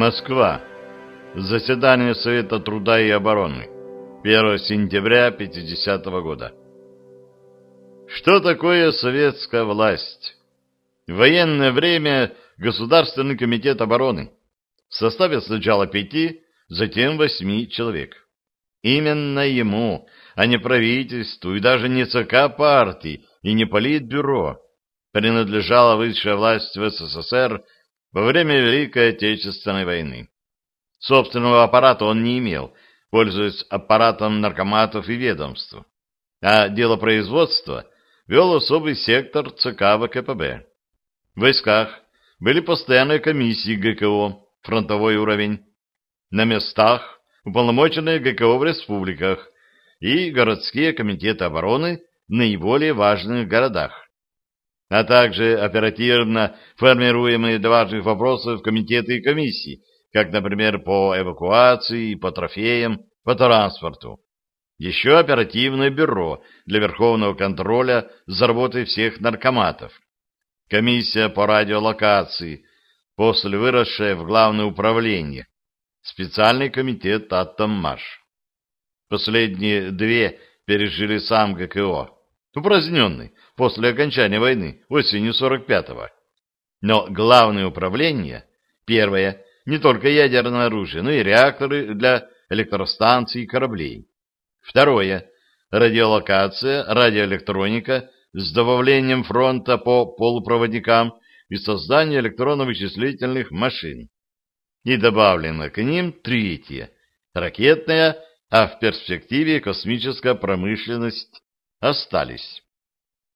Москва. Заседание Совета труда и обороны. 1 сентября 50 -го года. Что такое советская власть? В военное время Государственный комитет обороны в составе сначала пяти, затем восьми человек. Именно ему, а не правительству и даже не ЦК партии и не политбюро, принадлежала высшая власть в СССР во время Великой Отечественной войны. Собственного аппарата он не имел, пользуясь аппаратом наркоматов и ведомств. А дело производства вел особый сектор ЦК ВКПБ. В войсках были постоянные комиссии ГКО, фронтовой уровень, на местах уполномоченные ГКО в республиках и городские комитеты обороны в наиболее важных городах а также оперативно формируемые для важных вопросов комитеты и комиссии, как, например, по эвакуации, по трофеям, по транспорту. Еще оперативное бюро для верховного контроля за работой всех наркоматов. Комиссия по радиолокации, после выросшая в Главное управление. Специальный комитет «Атоммаш». Последние две пережили сам ГКО упраздненный после окончания войны осенью 45-го. Но главное управление, первое, не только ядерное оружие, но и реакторы для электростанций и кораблей. Второе, радиолокация, радиоэлектроника с добавлением фронта по полупроводникам и создание электронно-вычислительных машин. И добавлено к ним третье, ракетная, а в перспективе космическая промышленность остались.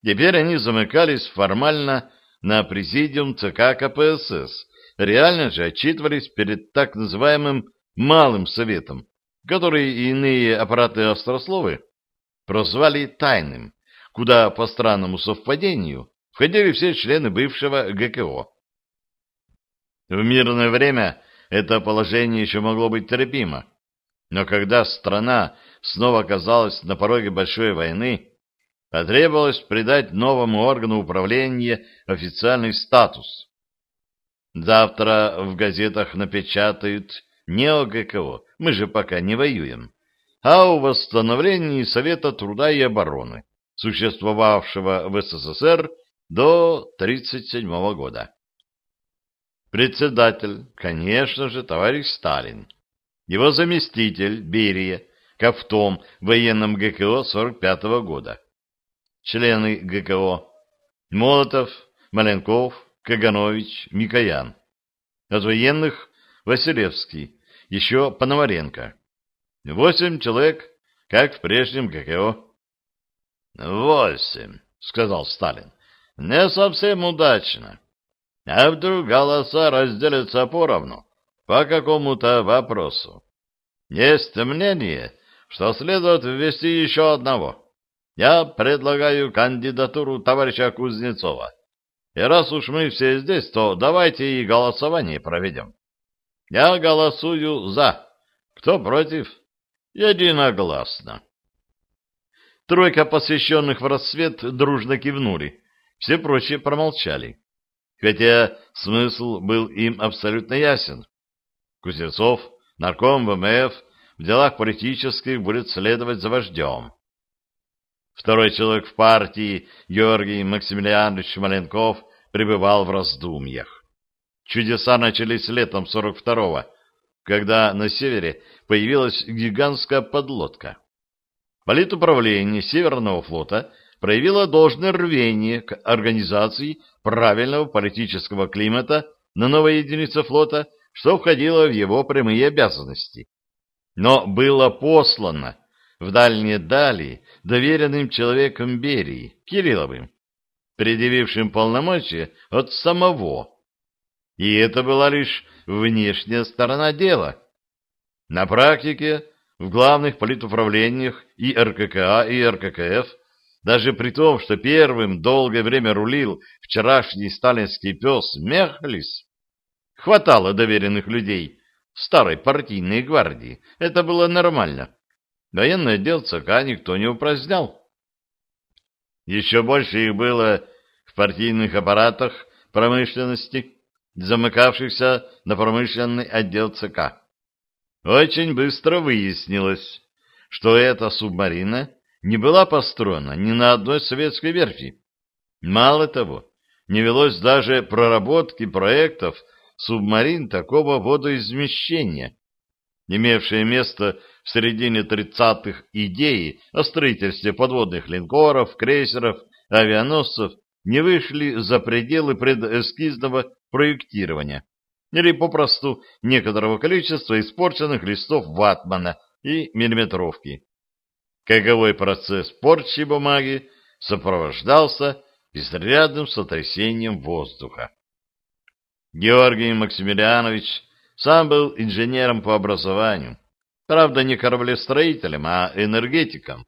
Теперь они замыкались формально на президиум ЦК КПСС, реально же отчитывались перед так называемым «малым советом», который иные аппараты острословы прозвали «тайным», куда по странному совпадению входили все члены бывшего ГКО. В мирное время это положение еще могло быть терпимо, но когда страна снова оказалась на пороге большой войны, потребовалось придать новому органу управления официальный статус. Завтра в газетах напечатают не о ГКО, мы же пока не воюем, а о восстановлении Совета труда и обороны, существовавшего в СССР до 1937 года. Председатель, конечно же, товарищ Сталин. Его заместитель Берия, как в том военном ГКО 45 -го года члены ГКО Молотов, Маленков, Каганович, Микоян. От военных Василевский, еще Пономаренко. Восемь человек, как в прежнем ГКО. «Восемь», — сказал Сталин. «Не совсем удачно. А вдруг голоса разделятся поровну по какому-то вопросу? Есть мнение, что следует ввести еще одного». Я предлагаю кандидатуру товарища Кузнецова. И раз уж мы все здесь, то давайте и голосование проведем. Я голосую «за». Кто против? Единогласно. Тройка посвященных в рассвет дружно кивнули. Все прочие промолчали. Хотя смысл был им абсолютно ясен. Кузнецов, нарком ВМФ, в делах политических будет следовать за вождем. Второй человек в партии, Георгий Максимилианович Маленков, пребывал в раздумьях. Чудеса начались летом 42-го, когда на севере появилась гигантская подлодка. Политуправление Северного флота проявило должное рвение к организации правильного политического климата на новой единице флота, что входило в его прямые обязанности. Но было послано в дальние дали доверенным человеком Берии, Кирилловым, предъявившим полномочия от самого. И это была лишь внешняя сторона дела. На практике в главных политуправлениях и РККА, и РККФ, даже при том, что первым долгое время рулил вчерашний сталинский пес Мехлис, хватало доверенных людей старой партийной гвардии. Это было нормально. Военное отдел ЦК никто не упразднял. Еще больше их было в партийных аппаратах промышленности, замыкавшихся на промышленный отдел ЦК. Очень быстро выяснилось, что эта субмарина не была построена ни на одной советской верфи. Мало того, не велось даже проработки проектов субмарин такого водоизмещения, имевшие место в середине 30-х идеи о строительстве подводных линкоров, крейсеров, авианосцев не вышли за пределы предэскизного проектирования или попросту некоторого количества испорченных листов ватмана и миллиметровки. Каковой процесс порчи бумаги сопровождался изрядным сотрясением воздуха. Георгий Максимилианович сам был инженером по образованию, правда не кораблестроителем, а энергетиком,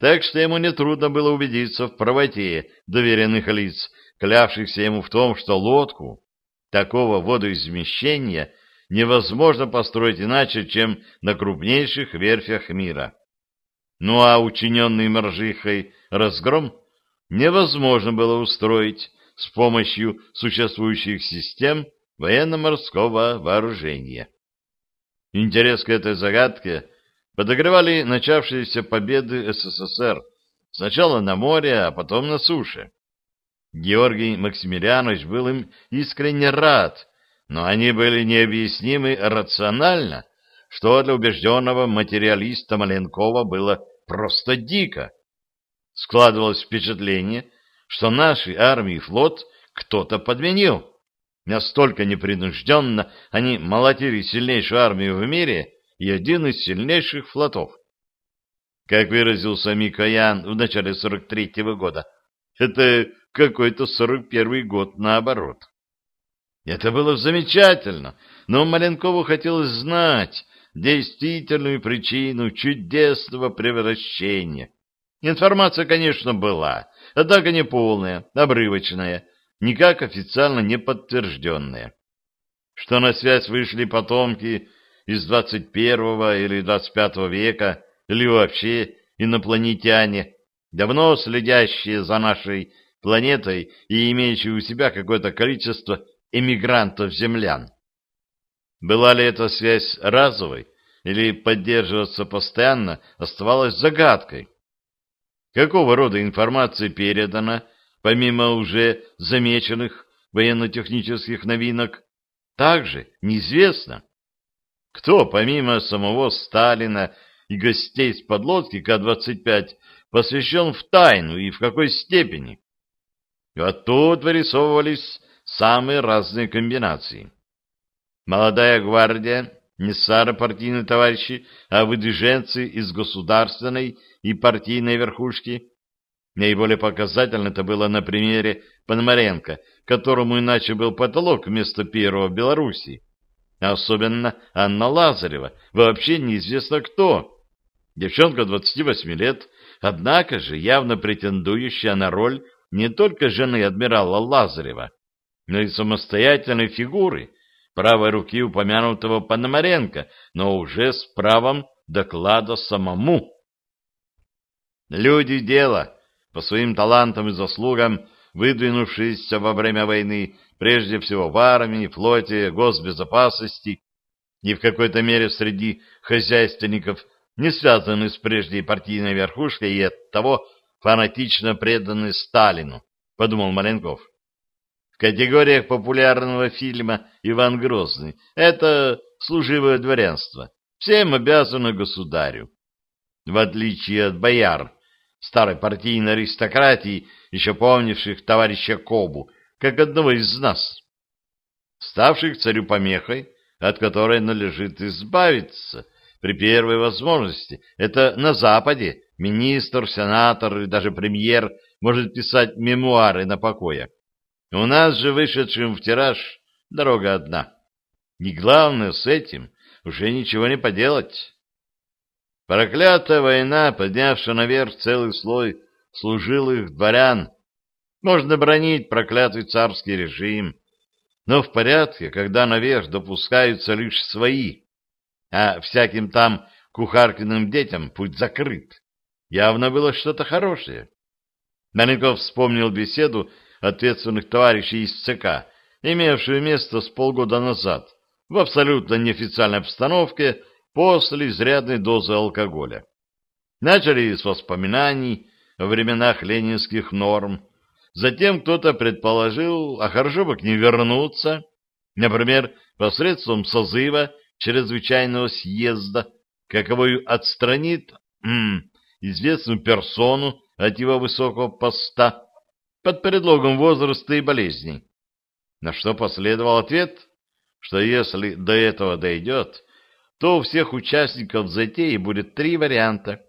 так что ему нетрудно было убедиться в правоте доверенных лиц, клявшихся ему в том, что лодку такого водоизмещения невозможно построить иначе, чем на крупнейших верфях мира. Ну а учиненный Моржихой разгром невозможно было устроить с помощью существующих систем военно-морского вооружения. Интерес к этой загадке подогревали начавшиеся победы СССР сначала на море, а потом на суше. Георгий Максимилианович был им искренне рад, но они были необъяснимы рационально, что для убежденного материалиста Маленкова было просто дико. Складывалось впечатление, что нашей армии и флот кто-то подменил. Настолько непринужденно они молотили сильнейшую армию в мире и один из сильнейших флотов. Как выразился Микоян в начале 43-го года, это какой-то 41-й год наоборот. Это было замечательно, но Маленкову хотелось знать действительную причину чудесного превращения. Информация, конечно, была, однако не полная, обрывочная, никак официально не подтвержденная. Что на связь вышли потомки из 21 или 25 века, или вообще инопланетяне, давно следящие за нашей планетой и имеющие у себя какое-то количество эмигрантов-землян. Была ли эта связь разовой или поддерживаться постоянно, оставалось загадкой. Какого рода информация передана, помимо уже замеченных военно-технических новинок, также неизвестно. Кто, помимо самого Сталина и гостей с подлодки К-25, посвящен в тайну и в какой степени? А тут вырисовывались самые разные комбинации. Молодая гвардия, не сары партийные товарищи, а выдвиженцы из государственной и партийной верхушки. Наиболее показательно это было на примере Пономаренко, которому иначе был потолок вместо первого Белоруссии. Особенно Анна Лазарева, вообще неизвестно кто. Девчонка 28 лет, однако же явно претендующая на роль не только жены адмирала Лазарева, но и самостоятельной фигуры, правой руки упомянутого Пономаренко, но уже с правом доклада самому. Люди дела, по своим талантам и заслугам, выдвинувшиеся во время войны, прежде всего в армии, флоте, госбезопасности и в какой-то мере среди хозяйственников, не связанные с прежней партийной верхушкой и оттого фанатично преданы Сталину, подумал Маленков. В категориях популярного фильма «Иван Грозный» это служивое дворянство. Всем обязано государю. В отличие от бояр, старой партийной аристократии, еще помнивших товарища Кобу, как одного из нас, ставших царю помехой, от которой надлежит избавиться при первой возможности. Это на Западе министр, сенатор и даже премьер может писать мемуары на покоях. У нас же, вышедшим в тираж, дорога одна. И главное, с этим уже ничего не поделать. Проклятая война, поднявшая наверх целый слой служилых дворян. Можно бронить проклятый царский режим, но в порядке, когда наверх допускаются лишь свои, а всяким там кухаркиным детям путь закрыт. Явно было что-то хорошее. Маленков вспомнил беседу ответственных товарищей из ЦК, имевшую место с полгода назад в абсолютно неофициальной обстановке после изрядной дозы алкоголя. Начали с воспоминаний о временах ленинских норм, затем кто-то предположил, а хорошо бы к ним вернуться, например, посредством созыва чрезвычайного съезда, каковой отстранит м, известную персону от его высокого поста под предлогом возраста и болезней. На что последовал ответ, что если до этого дойдет, то у всех участников затеи будет три варианта.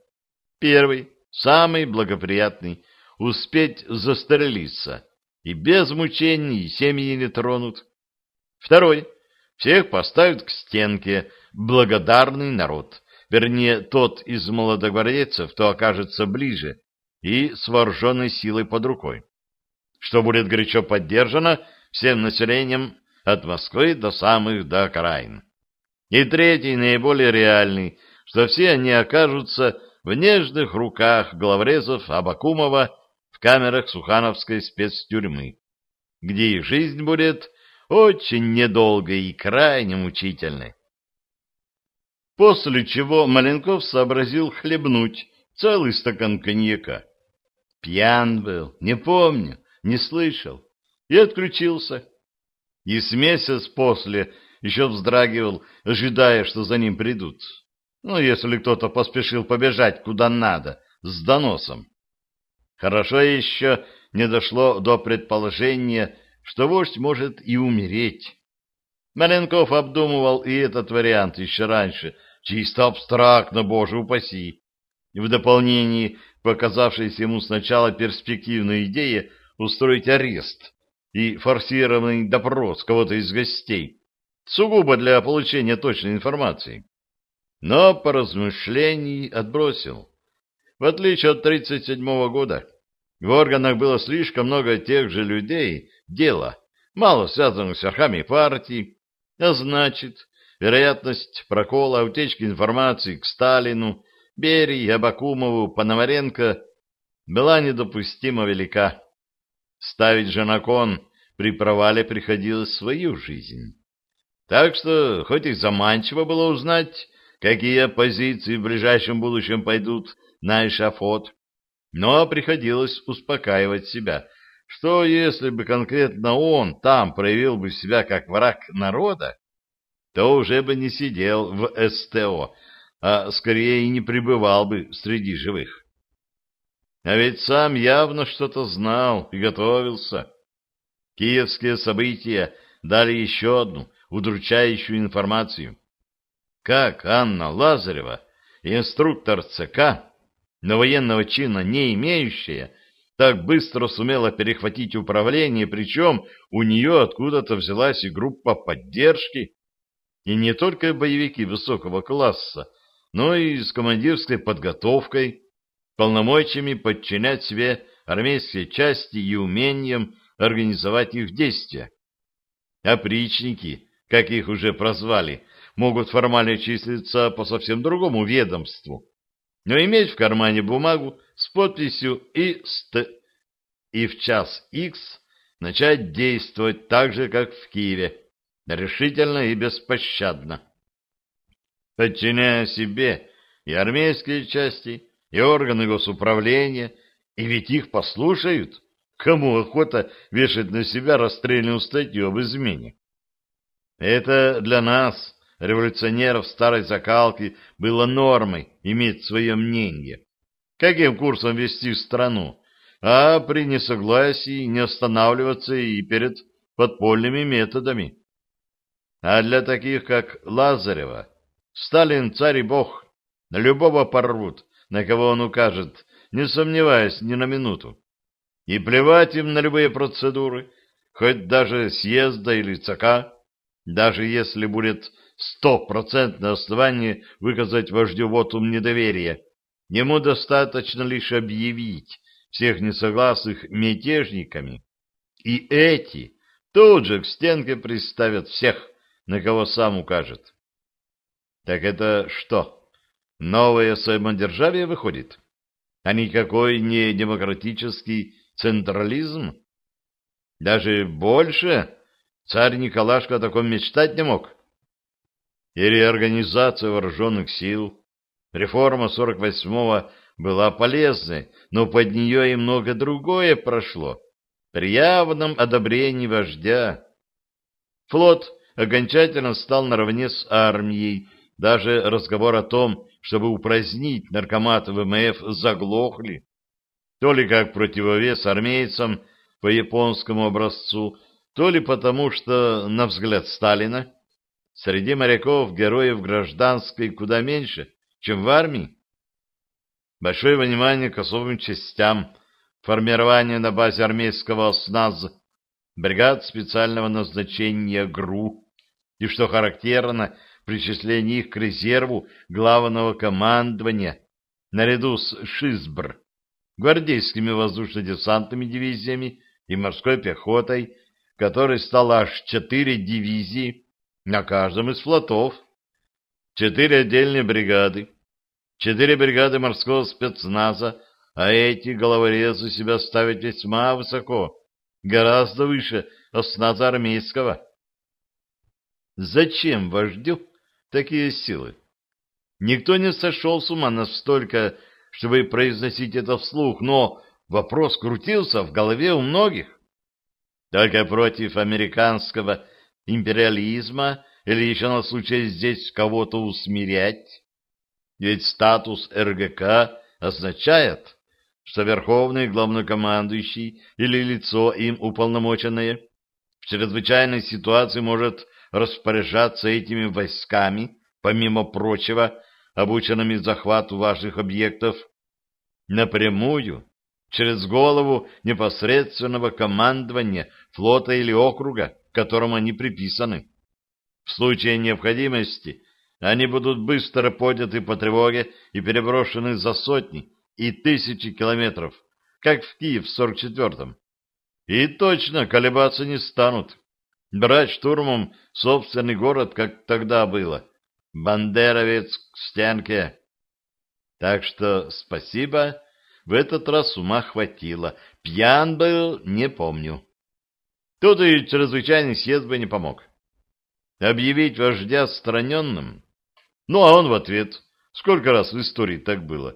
Первый, самый благоприятный, успеть застрелиться, и без мучений семьи не тронут. Второй, всех поставят к стенке благодарный народ, вернее, тот из молодогвардейцев, кто окажется ближе и с вооруженной силой под рукой, что будет горячо поддержано всем населением от Москвы до самых до окраин. И третий, наиболее реальный, что все они окажутся в нежных руках главрезов Абакумова в камерах Сухановской спецтюрьмы, где их жизнь будет очень недолгой и крайне мучительной. После чего Маленков сообразил хлебнуть целый стакан коньяка. Пьян был, не помню, не слышал, и отключился. И с месяц после еще вздрагивал, ожидая, что за ним придут. Ну, если кто-то поспешил побежать куда надо, с доносом. Хорошо еще не дошло до предположения, что вождь может и умереть. Маленков обдумывал и этот вариант еще раньше, чисто абстрактно, боже упаси. В дополнении показавшейся ему сначала перспективной идеи устроить арест и форсированный допрос кого-то из гостей, сугубо для получения точной информации. Но по размышлений отбросил. В отличие от 1937 года, в органах было слишком много тех же людей, дела, мало связанных с верхами партии, а значит, вероятность прокола, утечки информации к Сталину, Берии, Абакумову, Пономаренко была недопустимо велика. Ставить же на кон при провале приходилось свою жизнь. Так что, хоть и заманчиво было узнать, какие оппозиции в ближайшем будущем пойдут на эшафот, но приходилось успокаивать себя, что если бы конкретно он там проявил бы себя как враг народа, то уже бы не сидел в СТО, а скорее и не пребывал бы среди живых. А ведь сам явно что-то знал и готовился. Киевские события дали еще одну удручающую информацию. Как Анна Лазарева, инструктор ЦК, но военного чина не имеющая, так быстро сумела перехватить управление, причем у нее откуда-то взялась и группа поддержки, и не только боевики высокого класса, но и с командирской подготовкой, полномочиями подчинять себе армейские части и умением организовать их действия. Опричники, как их уже прозвали, могут формально числиться по совсем другому ведомству, но иметь в кармане бумагу с подписью ИСТ и в час X начать действовать так же, как в Киеве, решительно и беспощадно. Подчиняя себе и армейские части, и органы госуправления, и ведь их послушают, кому охота вешать на себя расстрельную статью об измене. Это для нас, революционеров старой закалки, было нормой иметь свое мнение. Каким курсом вести страну, а при несогласии не останавливаться и перед подпольными методами. А для таких, как Лазарева, Сталин царь и бог, любого порвут, на кого он укажет, не сомневаясь ни на минуту. И плевать им на любые процедуры, хоть даже съезда или ЦК, даже если будет стопроцентное основание выказать вождю вотум недоверия, ему достаточно лишь объявить всех несогласных мятежниками, и эти тут же к стенке приставят всех, на кого сам укажет. Так это что, новое самодержавие выходит? А никакой не демократический централизм? Даже больше, Царь Николашка о таком мечтать не мог. И реорганизация вооруженных сил, реформа 48-го была полезной, но под нее и много другое прошло, при явном одобрении вождя. Флот окончательно стал наравне с армией, даже разговор о том, чтобы упразднить наркомат ВМФ, заглохли. То ли как противовес армейцам по японскому образцу, то ли потому, что, на взгляд Сталина, среди моряков героев гражданской куда меньше, чем в армии. Большое внимание к особым частям, формирование на базе армейского СНАЗ, бригад специального назначения ГРУ, и, что характерно, причисление их к резерву главного командования наряду с ШИСБР, гвардейскими воздушно-десантными дивизиями и морской пехотой, которой стало аж четыре дивизии на каждом из флотов, четыре отдельные бригады, четыре бригады морского спецназа, а эти головорезы себя ставят весьма высоко, гораздо выше осназа армейского. Зачем вождю такие силы? Никто не сошел с ума настолько, чтобы произносить это вслух, но вопрос крутился в голове у многих. Только против американского империализма или еще на случай здесь кого-то усмирять? Ведь статус РГК означает, что верховный главнокомандующий или лицо им уполномоченное в чрезвычайной ситуации может распоряжаться этими войсками, помимо прочего, обученными захвату важных объектов, напрямую, через голову непосредственного командования флота или округа, к которому они приписаны. В случае необходимости они будут быстро подняты по тревоге и переброшены за сотни и тысячи километров, как в Киев в 44-м. И точно колебаться не станут. Брать штурмом собственный город, как тогда было. Бандеровец к стенке. Так что спасибо, в этот раз ума хватило. Пьян был, не помню. Тут и чрезвычайный съезд бы не помог. Объявить вождя страненным? Ну, а он в ответ. Сколько раз в истории так было?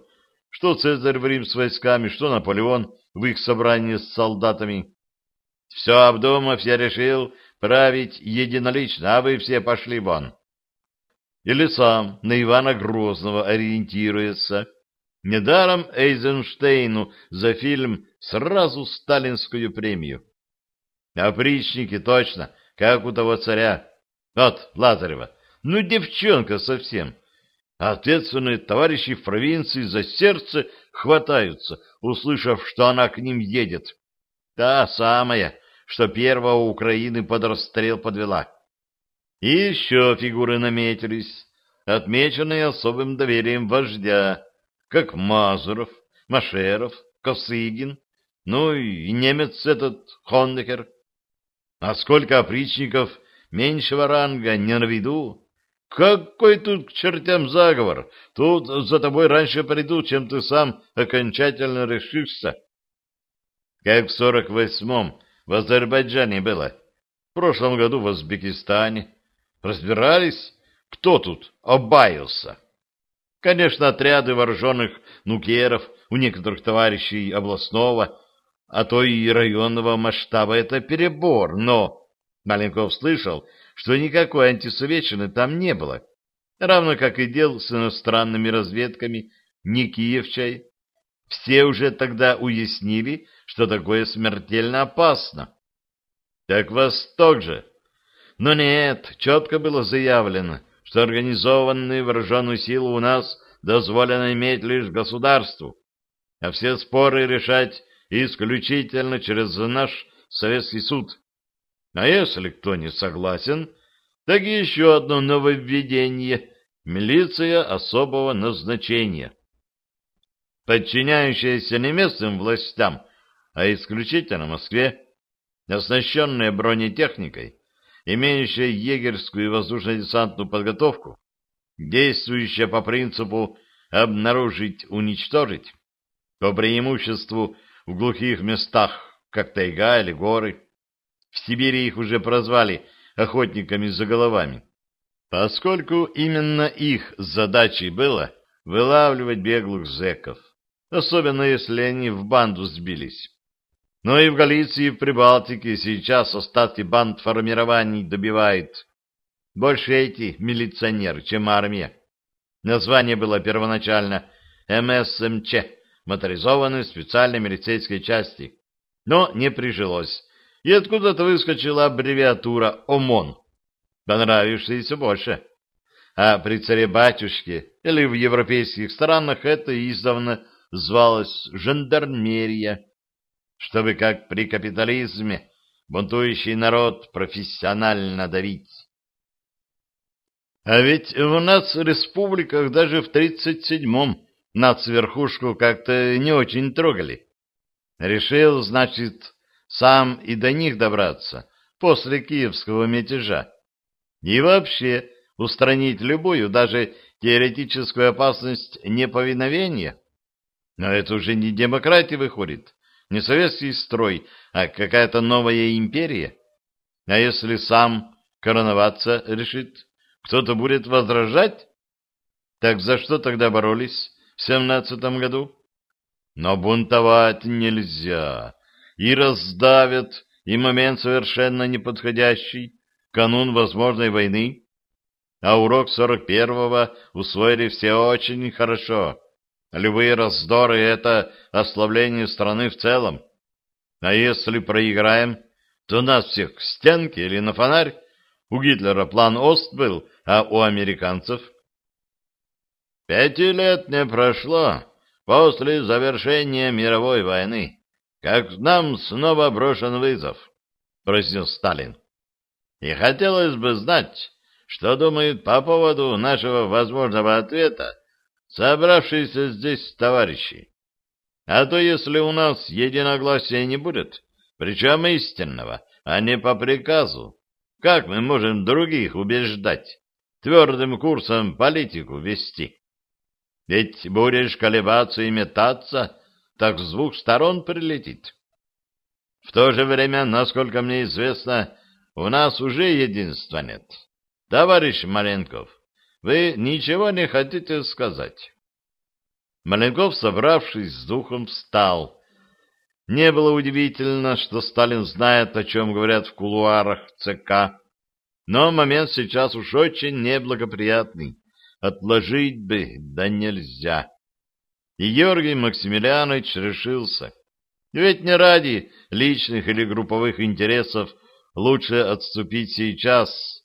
Что Цезарь в Рим с войсками, что Наполеон в их собрании с солдатами. Все обдумав, я решил править единолично, а вы все пошли вон. Или сам на Ивана Грозного ориентируется. Недаром Эйзенштейну за фильм сразу сталинскую премию. Опричники точно, как у того царя. Вот, Лазарева, ну девчонка совсем. Ответственные товарищи в провинции за сердце хватаются, услышав, что она к ним едет. Та самая, что первого Украины под расстрел подвела. И еще фигуры наметились, отмеченные особым доверием вождя, как Мазуров, Машеров, Косыгин, ну и немец этот Хоннекер. А сколько опричников меньшего ранга не на виду? Какой тут к чертям заговор? Тут за тобой раньше придут, чем ты сам окончательно решишься. Как в сорок восьмом в Азербайджане было, в прошлом году в Узбекистане. Разбирались, кто тут обаялся? Конечно, отряды вооруженных нукеров у некоторых товарищей областного, а то и районного масштаба — это перебор, но Маленков слышал, что никакой антисоветчины там не было, равно как и дел с иностранными разведками, не Киевчай. Все уже тогда уяснили, что такое смертельно опасно. Так Восток же. Но нет, четко было заявлено, что организованную вооруженную силу у нас дозволено иметь лишь государству, а все споры решать исключительно через наш Советский суд. А если кто не согласен, так еще одно нововведение — милиция особого назначения. Подчиняющаяся не местным властям, а исключительно Москве, оснащенная бронетехникой, имеющая егерскую и воздушно-десантную подготовку, действующая по принципу «обнаружить, уничтожить», по преимуществу в глухих местах, как тайга или горы, В Сибири их уже прозвали охотниками за головами, поскольку именно их задачей было вылавливать беглых зэков, особенно если они в банду сбились. Но и в Галиции и в Прибалтике сейчас остатки банд формирований добивает. Больше эти милиционеры, чем армия. Название было первоначально МСМЧ, моторизованной специальной милицейской части, но не прижилось, и откуда-то выскочила аббревиатура ОМОН, понравившаяся больше. А при царе-батюшке или в европейских странах это издавна звалось жандармерия, чтобы, как при капитализме, бунтующий народ профессионально давить. А ведь в нас республиках даже в тридцать седьмом нацверхушку как-то не очень трогали. Решил, значит, сам и до них добраться после киевского мятежа. И вообще устранить любую, даже теоретическую опасность неповиновения. Но это уже не демократия выходит, не советский строй, а какая-то новая империя. А если сам короноваться решит, кто-то будет возражать? Так за что тогда боролись в семнадцатом году? Но бунтовать нельзя. И раздавят, и момент совершенно неподходящий, канун возможной войны. А урок сорок первого усвоили все очень хорошо. Любые раздоры — это ослабление страны в целом. А если проиграем, то нас всех к стенке или на фонарь. У Гитлера план Ост был — а у американцев? Пяти лет не прошло после завершения мировой войны, как нам снова брошен вызов, произнес Сталин. И хотелось бы знать, что думают по поводу нашего возможного ответа собравшиеся здесь товарищи. А то если у нас единогласия не будет, причем истинного, а не по приказу, как мы можем других убеждать? твердым курсом политику вести. Ведь будешь колебаться и метаться, так с двух сторон прилетит. В то же время, насколько мне известно, у нас уже единства нет. Товарищ Маленков, вы ничего не хотите сказать? Маленков, собравшись с духом, встал. Не было удивительно, что Сталин знает, о чем говорят в кулуарах ЦК, но момент сейчас уж очень неблагоприятный. Отложить бы, да нельзя. И Георгий Максимилианович решился. Ведь не ради личных или групповых интересов лучше отступить сейчас,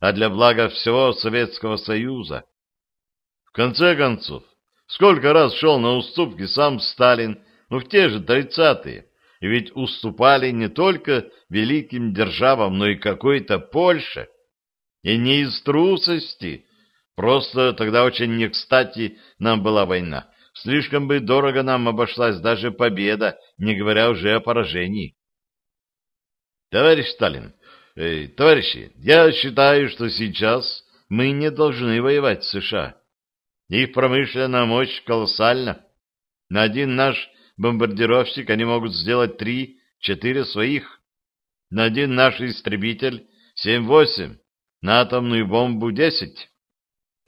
а для блага всего Советского Союза. В конце концов, сколько раз шел на уступки сам Сталин, ну в те же тридцатые, и ведь уступали не только великим державам, но и какой-то Польше. И не из трусости, просто тогда очень не кстати нам была война. Слишком бы дорого нам обошлась даже победа, не говоря уже о поражении. Товарищ Сталин, э, товарищи, я считаю, что сейчас мы не должны воевать с США. Их промышленная мощь колоссальна. На один наш бомбардировщик они могут сделать три-четыре своих. На один наш истребитель семь-восемь, на атомную бомбу-10.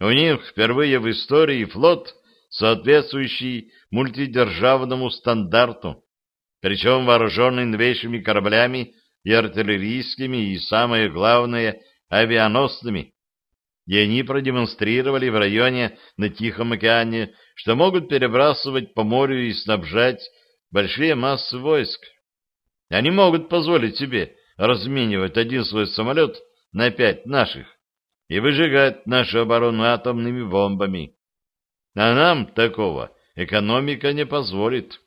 У них впервые в истории флот, соответствующий мультидержавному стандарту, причем вооруженный новейшими кораблями и артиллерийскими, и, самое главное, авианосными. И они продемонстрировали в районе на Тихом океане, что могут перебрасывать по морю и снабжать большие массы войск. Они могут позволить себе разменивать один свой самолет на пять наших и выжигать нашу оборону атомными бомбами. А нам такого экономика не позволит.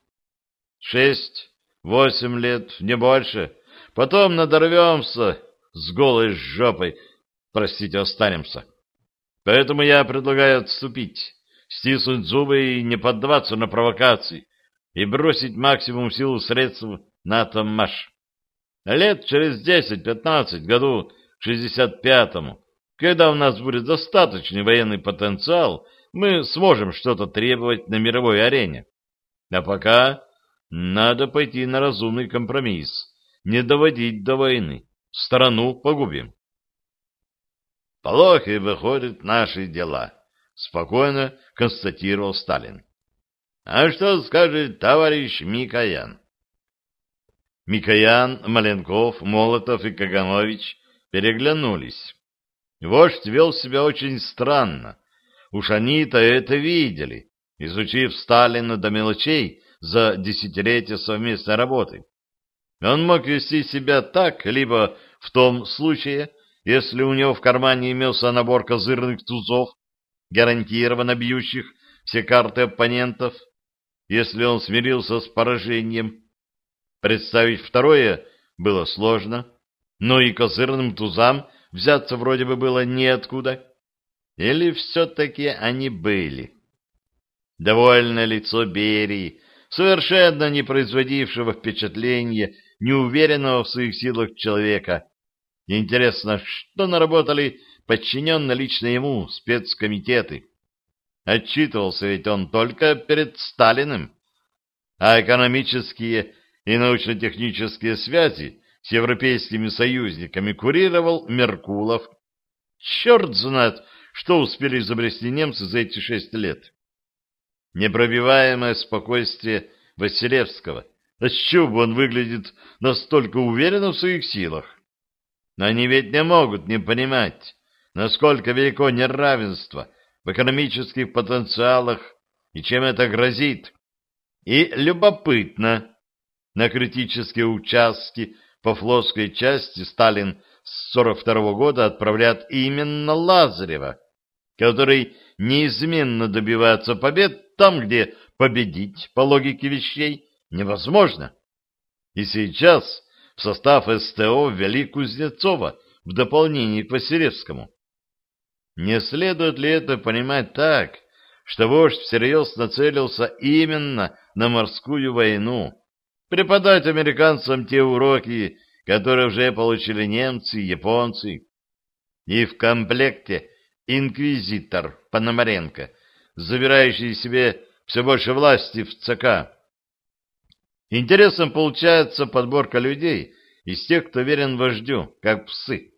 Шесть, восемь лет, не больше. Потом надорвемся с голой жопой, простите, останемся. Поэтому я предлагаю отступить, стиснуть зубы и не поддаваться на провокации, и бросить максимум сил и средств на атоммаш. Лет через десять-пятнадцать году к 65-му, когда у нас будет достаточный военный потенциал, мы сможем что-то требовать на мировой арене. А пока надо пойти на разумный компромисс не доводить до войны. Страну погубим. Плохи выходят наши дела, спокойно констатировал Сталин. А что скажет товарищ Микоян? Микоян, Маленков, Молотов и Каганович переглянулись. Вождь вел себя очень странно. Уж они-то это видели, изучив Сталина до мелочей за десятилетия совместной работы. Он мог вести себя так, либо в том случае, если у него в кармане имелся набор козырных тузов, гарантированно бьющих все карты оппонентов, если он смирился с поражением. Представить второе было сложно, но и козырным тузам взяться вроде бы было неоткуда. Или все-таки они были? Довольное лицо Берии, совершенно не производившего впечатления неуверенного в своих силах человека. Интересно, что наработали подчиненно лично ему спецкомитеты? Отчитывался ведь он только перед Сталиным, а экономические и научно-технические связи с европейскими союзниками курировал Меркулов. Черт знает, что успели изобрести немцы за эти шесть лет. Непробиваемое спокойствие Василевского. А с чего он выглядит настолько уверенно в своих силах? Но они ведь не могут не понимать, насколько велико неравенство в экономических потенциалах и чем это грозит. И любопытно, на критические участки по флотской части Сталин с 42 года отправляет именно Лазарева, который неизменно добивается побед там, где победить, по логике вещей, невозможно. И сейчас в состав СТО ввели Кузнецова в дополнение к Василевскому. Не следует ли это понимать так, что вождь всерьез нацелился именно на морскую войну, преподать американцам те уроки, которые уже получили немцы и японцы. И в комплекте инквизитор Пономаренко, забирающий себе все больше власти в ЦК. Интересом получается подборка людей из тех, кто верен вождю, как псы.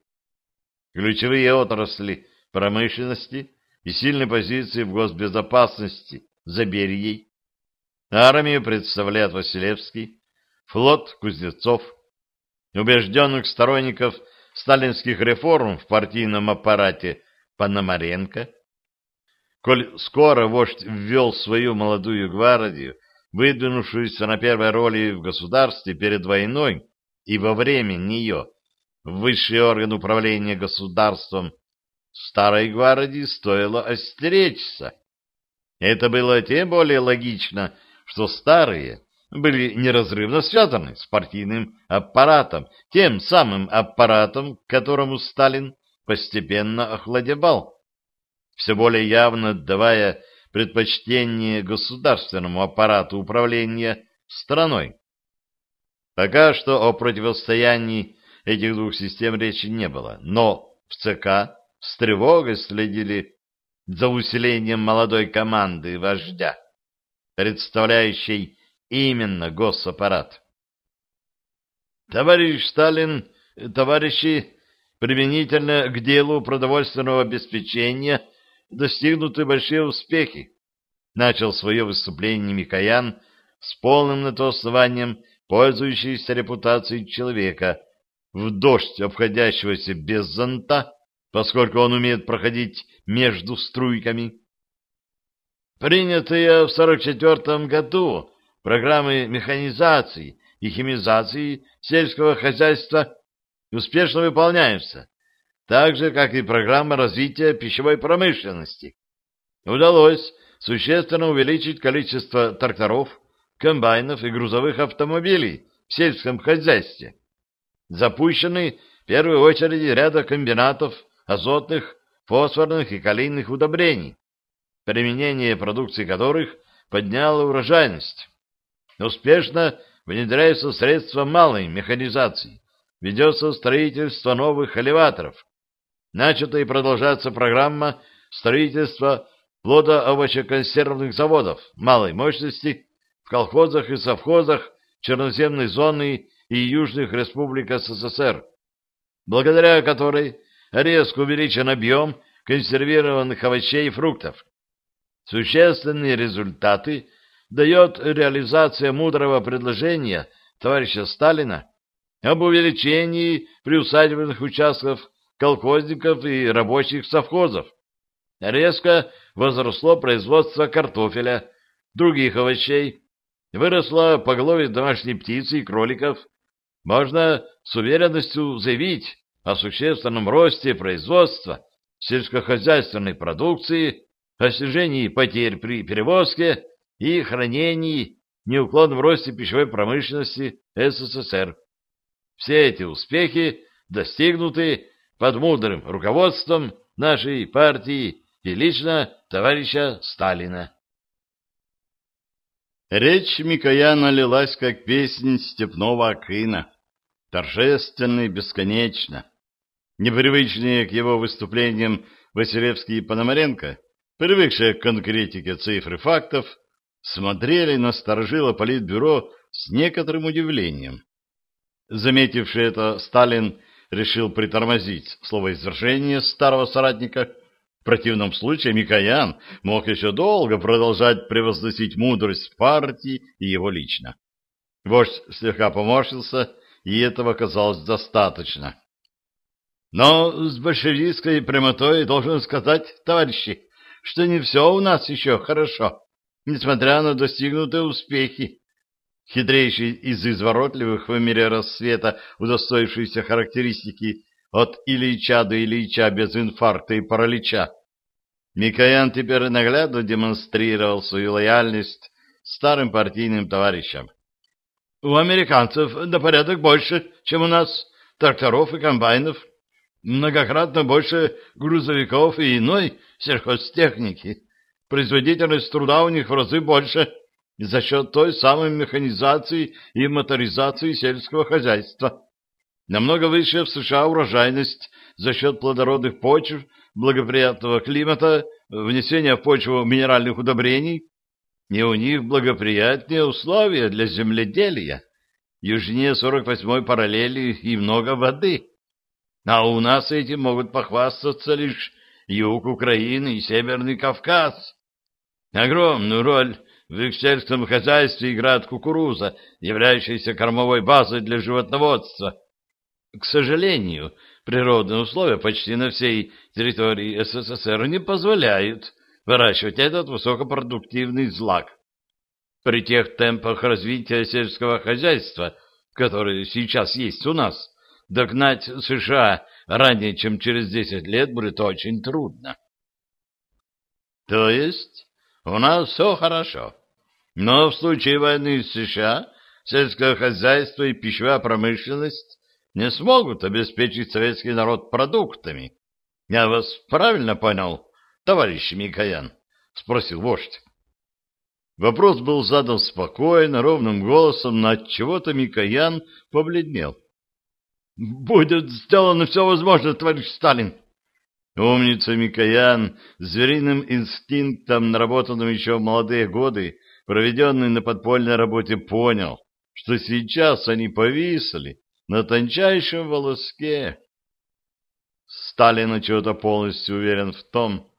Ключевые отрасли промышленности и сильные позиции в госбезопасности за Берией. Армию представляет Василевский, флот Кузнецов, убежденных сторонников сталинских реформ в партийном аппарате Пономаренко. Коль скоро вождь ввел свою молодую гвардию, выдвинувшуюся на первой роли в государстве перед войной и во время нее, высший орган управления государством, старой гвардии стоило остеречься. Это было тем более логично, что старые были неразрывно связаны с партийным аппаратом, тем самым аппаратом, к которому Сталин постепенно охладевал, все более явно отдавая предпочтение государственному аппарату управления страной. Пока что о противостоянии этих двух систем речи не было, но в ЦК с тревогой следили за усилением молодой команды вождя, представляющей именно госаппарат. Товарищ Сталин, товарищи, применительно к делу продовольственного обеспечения достигнуты большие успехи. Начал свое выступление Микоян с полным на то основанием пользующейся репутацией человека, в дождь обходящегося без зонта, поскольку он умеет проходить между струйками. Принятые в 44 году программы механизации и химизации сельского хозяйства успешно выполняются, так же, как и программа развития пищевой промышленности. Удалось существенно увеличить количество тракторов, комбайнов и грузовых автомобилей в сельском хозяйстве. Запущены в первую очередь ряда комбинатов азотных, фосфорных и калийных удобрений, применение продукции которых подняло урожайность. Успешно внедряются средства малой механизации, ведется строительство новых элеваторов. Начата и продолжается программа строительства плодоовощеконсервных заводов малой мощности в колхозах и совхозах черноземной зоны и южных республик СССР, благодаря которой резко увеличен объем консервированных овощей и фруктов. Существенные результаты дает реализация мудрого предложения товарища Сталина об увеличении приусадебных участков колхозников и рабочих совхозов. Резко возросло производство картофеля, других овощей, выросло поголовье домашней птицы и кроликов. Можно с уверенностью заявить о существенном росте производства сельскохозяйственной продукции, о снижении потерь при перевозке и хранении, неуклонном росте пищевой промышленности СССР. Все эти успехи достигнуты под мудрым руководством нашей партии и лично товарища Сталина. Речь Микояна лилась, как песнь степного акына, торжественно и бесконечно. Непривычные к его выступлениям Василевский и Пономаренко, привыкшие к конкретике цифр и фактов, смотрели на сторожила политбюро с некоторым удивлением. Заметивший это, Сталин решил притормозить словоизвержение старого соратника. В противном случае Микоян мог еще долго продолжать превозносить мудрость партии и его лично. Вождь слегка поморщился, и этого казалось достаточно. Но с большевистской прямотой должен сказать, товарищи, что не все у нас еще хорошо, несмотря на достигнутые успехи хитрейший из изворотливых в мире рассвета, удостоившийся характеристики от Ильича до Ильича без инфаркта и паралича. Микоян теперь наглядно демонстрировал свою лояльность старым партийным товарищам. У американцев на порядок больше, чем у нас, тракторов и комбайнов, многократно больше грузовиков и иной сельхозтехники. Производительность труда у них в разы больше – за счет той самой механизации и моторизации сельского хозяйства. Намного выше в США урожайность за счет плодородных почв, благоприятного климата, внесения в почву минеральных удобрений. И у них благоприятнее условия для земледелия. Южнее 48-й параллели и много воды. А у нас этим могут похвастаться лишь юг Украины и Северный Кавказ. Огромную роль в их сельском хозяйстве играет кукуруза, являющаяся кормовой базой для животноводства. К сожалению, природные условия почти на всей территории СССР не позволяют выращивать этот высокопродуктивный злак. При тех темпах развития сельского хозяйства, которые сейчас есть у нас, догнать США ранее, чем через 10 лет, будет очень трудно. То есть у нас все хорошо. Но в случае войны с США сельское хозяйство и пищевая промышленность не смогут обеспечить советский народ продуктами. Я вас правильно понял, товарищ Микоян? — спросил вождь. Вопрос был задан спокойно, ровным голосом, но от чего-то Микоян побледнел. — Будет сделано все возможное, товарищ Сталин. Умница Микоян, звериным инстинктом, наработанным еще в молодые годы, проведенный на подпольной работе, понял, что сейчас они повисли на тончайшем волоске. Сталин чего-то полностью уверен в том,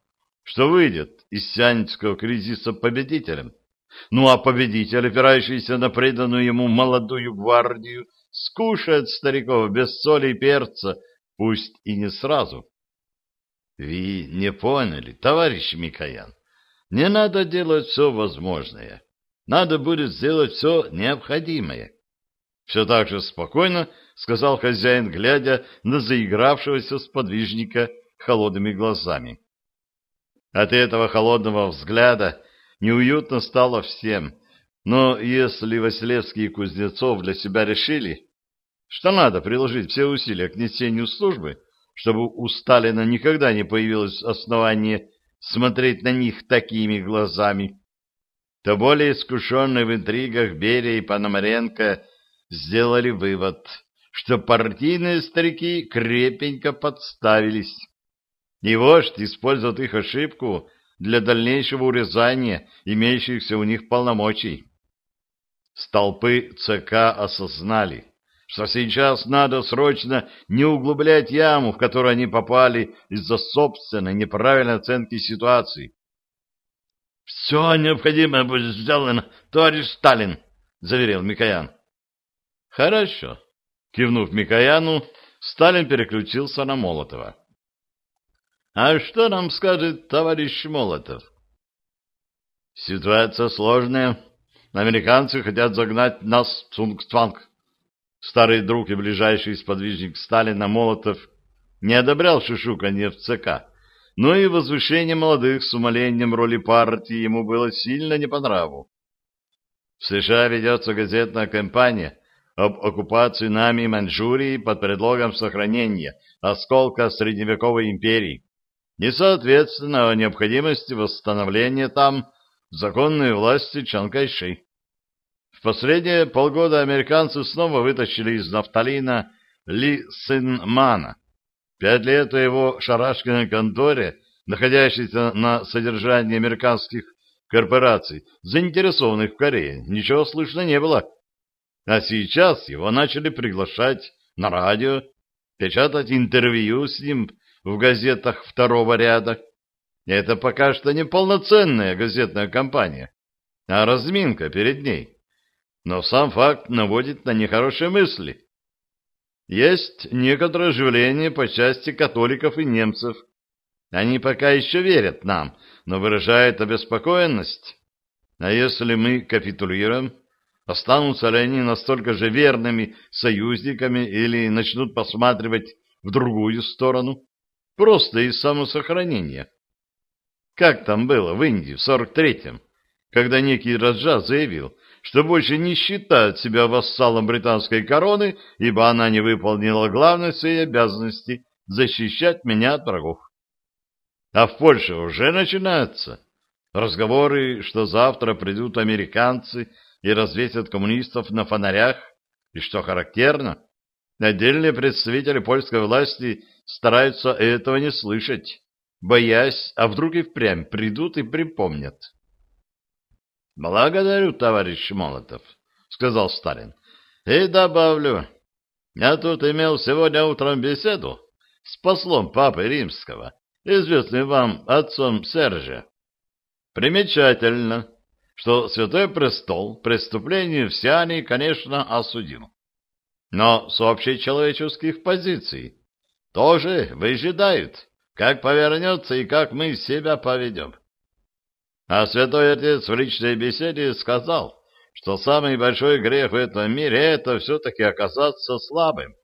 что выйдет из сианского кризиса победителем. Ну а победитель, опирающийся на преданную ему молодую гвардию, скушает стариков без соли и перца, пусть и не сразу. Вы не поняли, товарищ Микоян. Не надо делать все возможное. Надо будет сделать все необходимое. Все так же спокойно сказал хозяин, глядя на заигравшегося сподвижника холодными глазами. От этого холодного взгляда неуютно стало всем, но если Василевский и Кузнецов для себя решили, что надо приложить все усилия к несению службы, чтобы у Сталина никогда не появилось основание смотреть на них такими глазами, то более искушенные в интригах Берия и Пономаренко сделали вывод, что партийные старики крепенько подставились. И вождь использует их ошибку для дальнейшего урезания имеющихся у них полномочий. Столпы ЦК осознали, что сейчас надо срочно не углублять яму, в которую они попали из-за собственной неправильной оценки ситуации. — Все необходимое будет сделано, товарищ Сталин, — заверил Микоян. — Хорошо. Кивнув Микояну, Сталин переключился на Молотова. — А что нам скажет товарищ Молотов? — Ситуация сложная. Американцы хотят загнать нас в Цунгцванг. Старый друг и ближайший сподвижник Сталина Молотов не одобрял шушуканье в ЦК, но и возвышение молодых с умолением роли партии ему было сильно не по нраву. В США ведется газетная кампания об оккупации нами Маньчжурии под предлогом сохранения осколка средневековой империи и, соответственно, о необходимости восстановления там законной власти Чан Кайши. В последние полгода американцы снова вытащили из нафталина Ли Синмана. Пять лет в его шарашкиной конторе, находящейся на содержании американских корпораций, заинтересованных в Корее, ничего слышно не было. А сейчас его начали приглашать на радио, печатать интервью с ним в газетах второго ряда. Это пока что не полноценная газетная кампания, а разминка перед ней. Но сам факт наводит на нехорошие мысли. Есть некоторое оживление по части католиков и немцев. Они пока еще верят нам, но выражают обеспокоенность. А если мы капитулируем, останутся ли они настолько же верными союзниками или начнут посматривать в другую сторону, просто из самосохранения? Как там было в Индии в 43-м, когда некий Раджа заявил, что больше не считает себя вассалом британской короны, ибо она не выполнила главной своей обязанности защищать меня от врагов. А в Польше уже начинаются разговоры, что завтра придут американцы и развесят коммунистов на фонарях, и что характерно, отдельные представители польской власти стараются этого не слышать, боясь, а вдруг и впрямь придут и припомнят. Благодарю, товарищ Молотов, сказал Сталин. И добавлю, я тут имел сегодня утром беседу с послом Папы Римского, известным вам отцом Сержа. Примечательно, что Святой Престол преступление все они, конечно, осудил. Но с общечеловеческих позиций тоже выжидают, как повернется и как мы себя поведем. А святой отец в личной беседе сказал, что самый большой грех в этом мире — это все-таки оказаться слабым,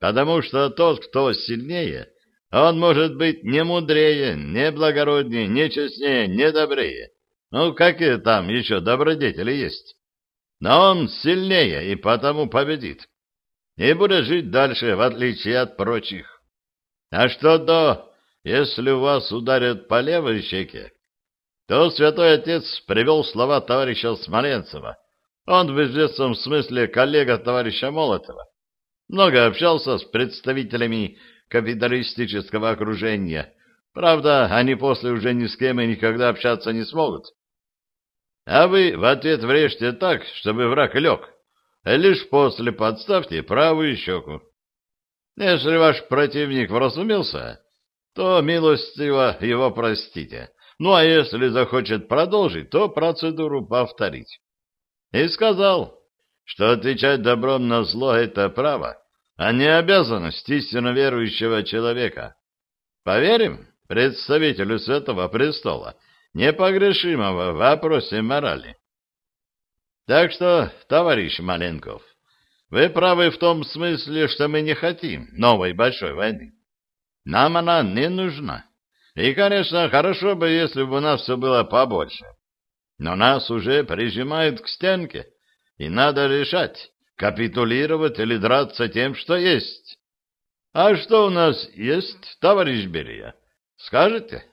потому что тот, кто сильнее, он может быть не мудрее, не благороднее, не честнее, не добрее. Ну, какие там еще добродетели есть? Но он сильнее и потому победит. И будет жить дальше, в отличие от прочих. А что до, если вас ударят по левой щеке, то святой отец привел слова товарища Смоленцева. Он в известном смысле коллега товарища Молотова. Много общался с представителями капиталистического окружения. Правда, они после уже ни с кем и никогда общаться не смогут. А вы в ответ врежьте так, чтобы враг лег. Лишь после подставьте правую щеку. Если ваш противник вразумился, то милостиво его простите. Ну, а если захочет продолжить, то процедуру повторить. И сказал, что отвечать добром на зло — это право, а не обязанность истинно верующего человека. Поверим представителю Святого Престола, непогрешимого в вопросе морали. Так что, товарищ Маленков, вы правы в том смысле, что мы не хотим новой большой войны. Нам она не нужна. И, конечно, хорошо бы, если бы у нас все было побольше. Но нас уже прижимают к стенке, и надо решать, капитулировать или драться тем, что есть. А что у нас есть, товарищ Берия? Скажете?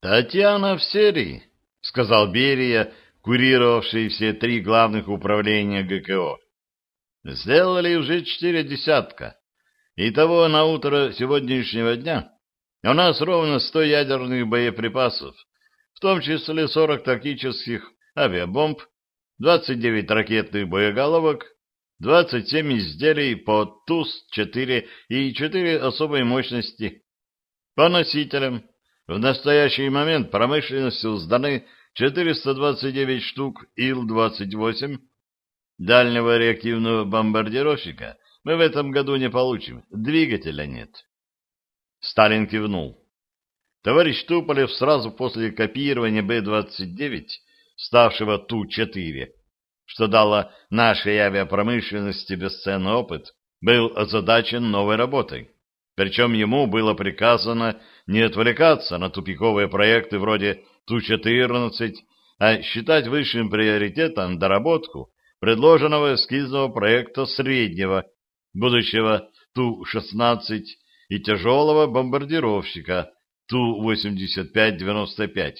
Татьяна в серии, сказал Берия, курировавший все три главных управления ГКО. Сделали уже четыре десятка. И того на утро сегодняшнего дня у нас ровно 100 ядерных боеприпасов, в том числе 40 тактических авиабомб, 29 ракетных боеголовок, 27 изделий по ТУС-4 и 4 особой мощности. По носителям в настоящий момент промышленностью сданы 429 штук Ил-28. Дальнего реактивного бомбардировщика мы в этом году не получим, двигателя нет. Сталин кивнул. Товарищ Туполев сразу после копирования Б-29, ставшего Ту-4, что дало нашей авиапромышленности бесценный опыт, был озадачен новой работой. Причем ему было приказано не отвлекаться на тупиковые проекты вроде Ту-14, а считать высшим приоритетом доработку предложенного эскизного проекта среднего, будущего Ту-16 и тяжелого бомбардировщика Ту-85-95.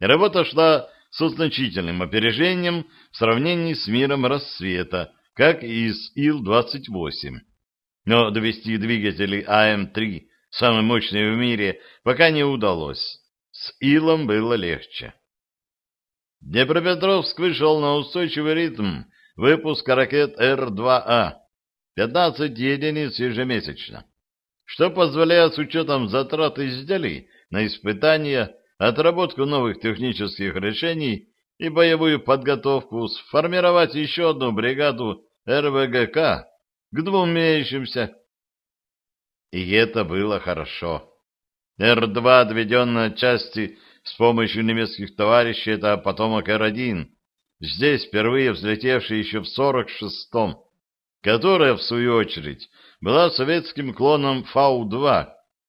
Работа шла со значительным опережением в сравнении с миром рассвета, как и с Ил-28. Но довести двигатели АМ-3, самый мощный в мире, пока не удалось. С Илом было легче. Днепропетровск вышел на устойчивый ритм выпуска ракет Р-2А, 15 единиц ежемесячно, что позволяет с учетом затрат изделий на испытания отработку новых технических решений и боевую подготовку сформировать еще одну бригаду РВГК к двум имеющимся. И это было хорошо. Р-2, отведенная части с помощью немецких товарищей, это потомок Р-1, здесь впервые взлетевший еще в 46-м, которая, в свою очередь, была советским клоном Фау-2,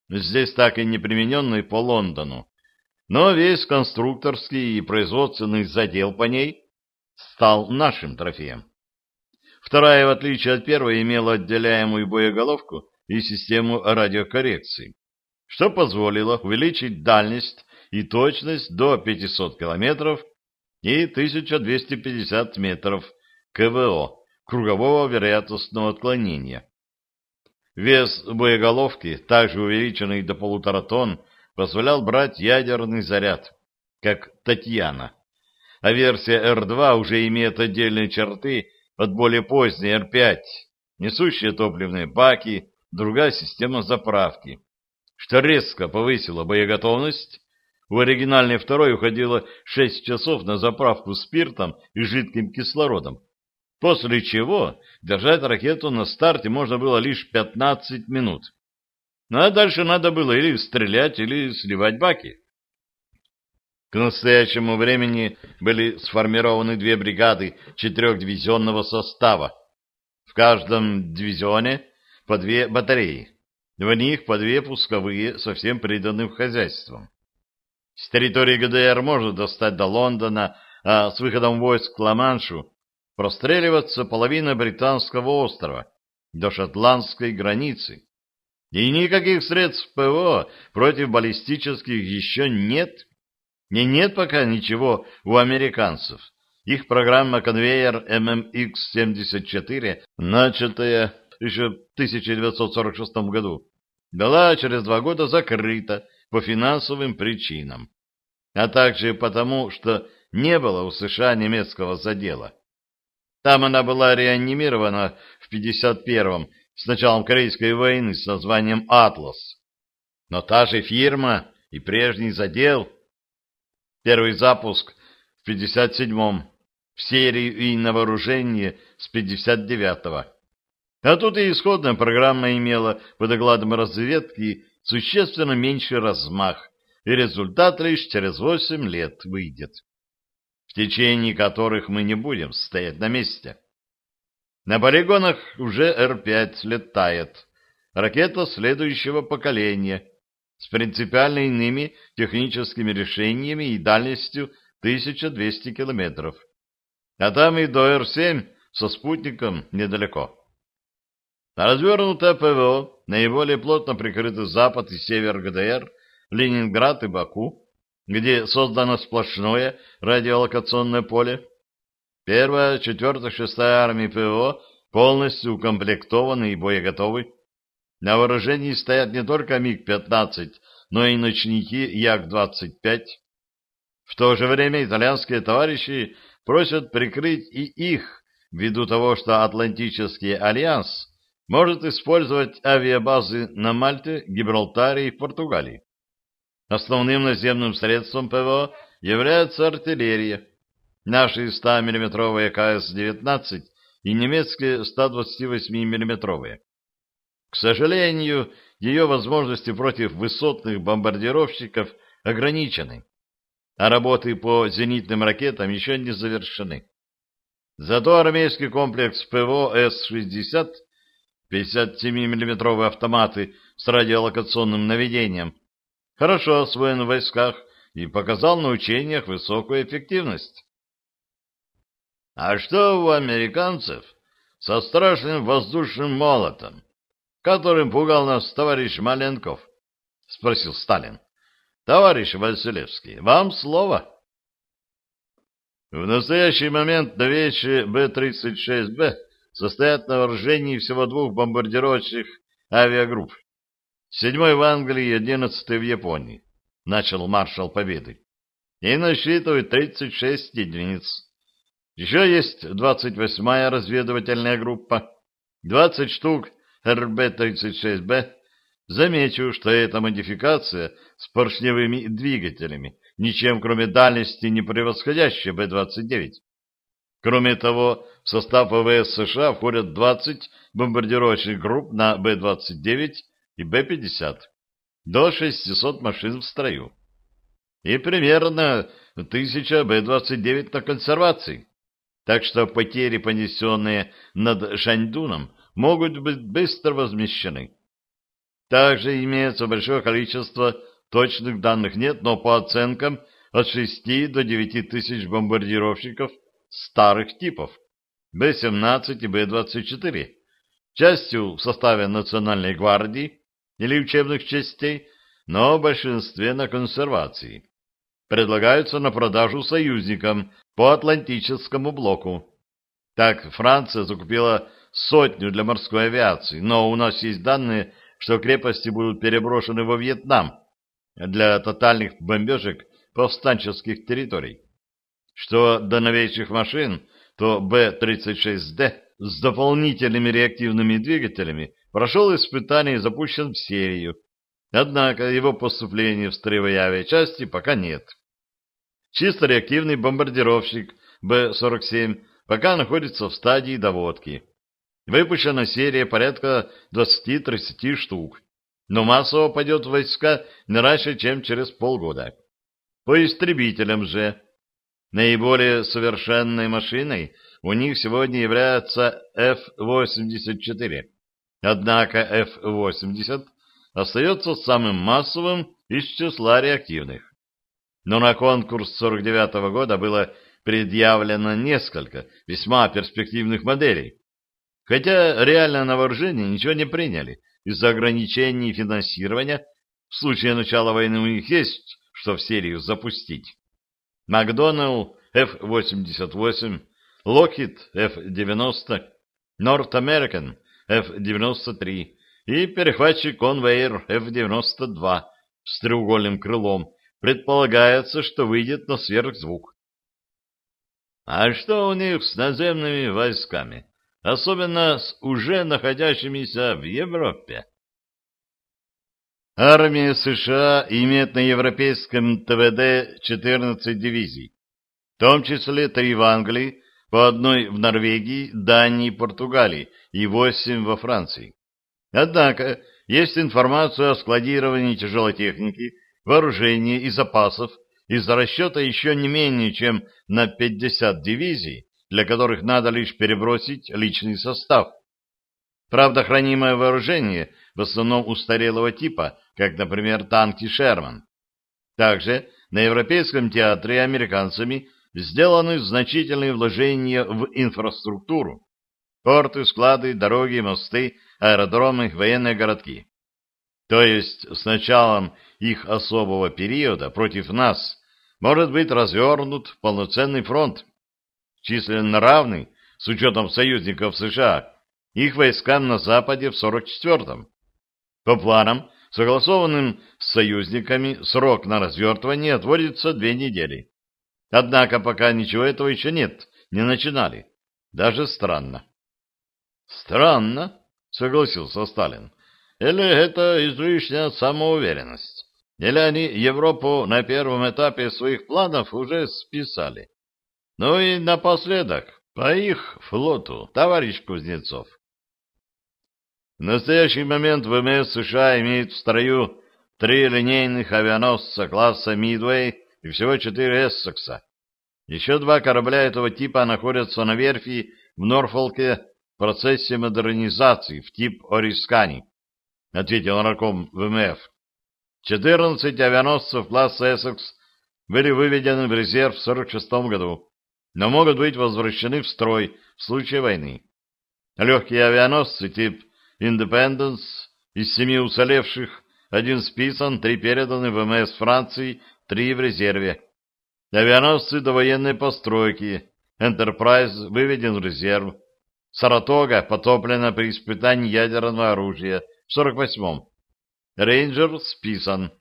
здесь так и не примененный по Лондону, но весь конструкторский и производственный задел по ней стал нашим трофеем. Вторая, в отличие от первой, имела отделяемую боеголовку и систему радиокоррекции, что позволило увеличить дальность и точность до 500 километров и 1250 метров КВО, кругового вероятностного отклонения. Вес боеголовки, также увеличенный до полутора тонн, позволял брать ядерный заряд, как Татьяна. А версия Р-2 уже имеет отдельные черты от более поздней Р-5, несущие топливные баки, другая система заправки, что резко повысило боеготовность. У оригинальной второй уходило 6 часов на заправку спиртом и жидким кислородом, после чего держать ракету на старте можно было лишь 15 минут. Ну а дальше надо было или стрелять, или сливать баки. К настоящему времени были сформированы две бригады четырехдивизионного состава. В каждом дивизионе по две батареи. В них по две пусковые, совсем приданным хозяйствам. С территории ГДР можно достать до Лондона, а с выходом войск к Ла-Маншу простреливаться половина британского острова до шотландской границы. И никаких средств ПВО против баллистических еще нет. И нет пока ничего у американцев. Их программа «Конвейер ММХ-74», начатая еще в 1946 году, была через два года закрыта по финансовым причинам, а также потому, что не было у США немецкого задела. Там она была реанимирована в 51-м с началом Корейской войны с названием «Атлас». Но та же фирма и прежний задел. Первый запуск в 57-м, в серию и на вооружение с 59-го. А тут и исходная программа имела по докладам разведки существенно меньший размах, и результат лишь через 8 лет выйдет, течение которых мы не будем стоять на месте. На полигонах уже Р-5 летает. Ракета следующего поколения с принципиально иными техническими решениями и дальностью 1200 километров. А там и до Р-7 со спутником недалеко. Развернутое ПВО, наиболее плотно прикрыты запад и север ГДР, Ленинград и Баку, где создано сплошное радиолокационное поле, Первая, четвертая, шестая армии ПВО полностью укомплектованы и боеготовы. На вооружении стоят не только МиГ-15, но и ночники Як-25. В то же время итальянские товарищи просят прикрыть и их ввиду того, что Атлантический альянс может использовать авиабазы на Мальте, Гибралтаре и Португалии. Основным наземным средством ПВО является артиллерия. Наши 100 миллиметровые КС-19 и немецкие 128 миллиметровые. К сожалению, ее возможности против высотных бомбардировщиков ограничены, а работы по зенитным ракетам еще не завершены. Зато армейский комплекс ПВО С-60, 57 миллиметровые автоматы с радиолокационным наведением, хорошо освоен в войсках и показал на учениях высокую эффективность. А что у американцев со страшным воздушным молотом, которым пугал нас товарищ Маленков? — спросил Сталин. — Товарищ Василевский, вам слово. В настоящий момент новейшие Б-36Б состоят на вооружении всего двух бомбардировочных авиагрупп. Седьмой в Англии и одиннадцатый в Японии, — начал маршал Победы, — и насчитывает 36 единиц. Еще есть 28-я разведывательная группа, 20 штук РБ-36Б. Замечу, что эта модификация с поршневыми двигателями, ничем кроме дальности не превосходящая Б-29. Кроме того, в состав ВВС США входят 20 бомбардировочных групп на Б-29 и Б-50, до 600 машин в строю. И примерно 1000 Б-29 на консервации. Так что потери, понесенные над Шаньдуном, могут быть быстро возмещены. Также имеется большое количество точных данных нет, но по оценкам от 6 до 9 тысяч бомбардировщиков старых типов Б-17 и Б-24, частью в составе Национальной гвардии или учебных частей, но в большинстве на консервации. Предлагаются на продажу союзникам по Атлантическому блоку. Так, Франция закупила сотню для морской авиации, но у нас есть данные, что крепости будут переброшены во Вьетнам для тотальных бомбежек повстанческих территорий. Что до новейших машин, то Б-36Д с дополнительными реактивными двигателями прошел испытание и запущен в серию, однако его поступления в строевые авиачасти пока нет. Чисто реактивный бомбардировщик Б-47 пока находится в стадии доводки. Выпущена серия порядка 20-30 штук, но массово пойдет в войска не раньше, чем через полгода. По истребителям же. Наиболее совершенной машиной у них сегодня является F-84. Однако F-80 остается самым массовым из числа реактивных но на конкурс 49 -го года было предъявлено несколько весьма перспективных моделей, хотя реально на вооружение ничего не приняли из-за ограничений финансирования. В случае начала войны у них есть, что в серию запустить. Макдоналл F-88, Lockheed F-90, North American F-93 и перехватчик Convair F-92 с треугольным крылом предполагается, что выйдет на сверхзвук. А что у них с наземными войсками, особенно с уже находящимися в Европе? Армия США имеет на европейском ТВД 14 дивизий, в том числе три в Англии, по одной в Норвегии, Дании, Португалии и восемь во Франции. Однако есть информация о складировании тяжелой техники вооружения и запасов из-за расчета еще не менее чем на 50 дивизий, для которых надо лишь перебросить личный состав. Правда, хранимое вооружение в основном устарелого типа, как, например, танки «Шерман». Также на Европейском театре американцами сделаны значительные вложения в инфраструктуру. Порты, склады, дороги, мосты, аэродромы, военные городки. То есть с началом их особого периода против нас может быть развернут полноценный фронт, численно равный, с учетом союзников США, их войскам на Западе в 44-м. По планам, согласованным с союзниками, срок на развертывание отводится две недели. Однако пока ничего этого еще нет, не начинали. Даже странно. Странно, согласился Сталин. Или это излишняя самоуверенность? Или они Европу на первом этапе своих планов уже списали? Ну и напоследок, по их флоту, товарищ Кузнецов. В настоящий момент ВМС США имеет в строю три линейных авианосца класса «Мидвей» и всего четыре «Эссекса». Еще два корабля этого типа находятся на верфи в Норфолке в процессе модернизации в тип «Орискани», ответил нарком ВМФ. 14 авианосцев класса «Эссекс» были выведены в резерв в 1946 году, но могут быть возвращены в строй в случае войны. Легкие авианосцы тип «Индепенденс» из семи уцелевших один списан, три переданы ВМС Франции, три в резерве. Авианосцы довоенной постройки. Энтерпрайз выведен в резерв. Саратога потоплена при испытании ядерного оружия в 48-м. Рейнджер списан.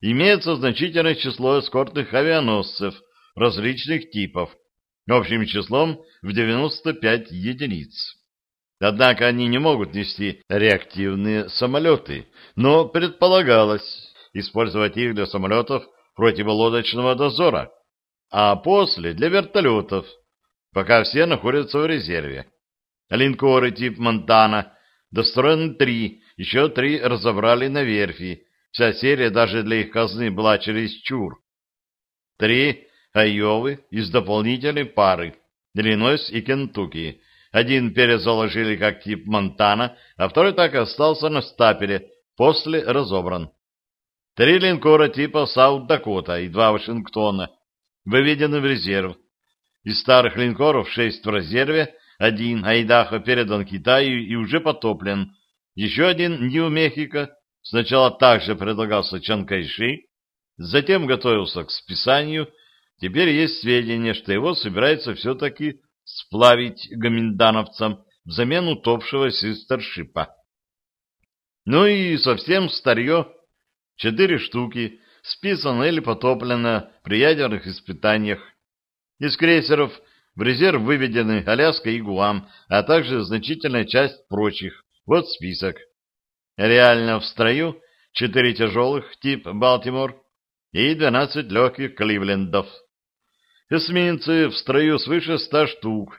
Имеется значительное число эскортных авианосцев различных типов, общим числом в 95 единиц. Однако они не могут нести реактивные самолеты, но предполагалось использовать их для самолетов противолодочного дозора, а после для вертолетов, пока все находятся в резерве. Линкоры тип «Монтана» достроены три, еще три разобрали на верфи, вся серия даже для их казны была чересчур. Три «Айовы» из дополнительной пары, Иллинойс и Кентукки, один перезаложили как тип Монтана, а второй так и остался на стапеле, после разобран. Три линкора типа Саут-Дакота и два Вашингтона выведены в резерв. Из старых линкоров шесть в резерве, один Айдахо передан Китаю и уже потоплен. Еще один Нью-Мехико сначала также предлагался Чанкайши, затем готовился к списанию. Теперь есть сведения, что его собирается все-таки сплавить гоминдановцам взамен утопшего систершипа. Ну и совсем старье. Четыре штуки, списано или потоплено при ядерных испытаниях. Из крейсеров в резерв выведены Аляска и Гуам, а также значительная часть прочих. Вот список. Реально в строю четыре тяжелых тип Балтимор и 12 легких Кливлендов. Эсминцы в строю свыше ста штук.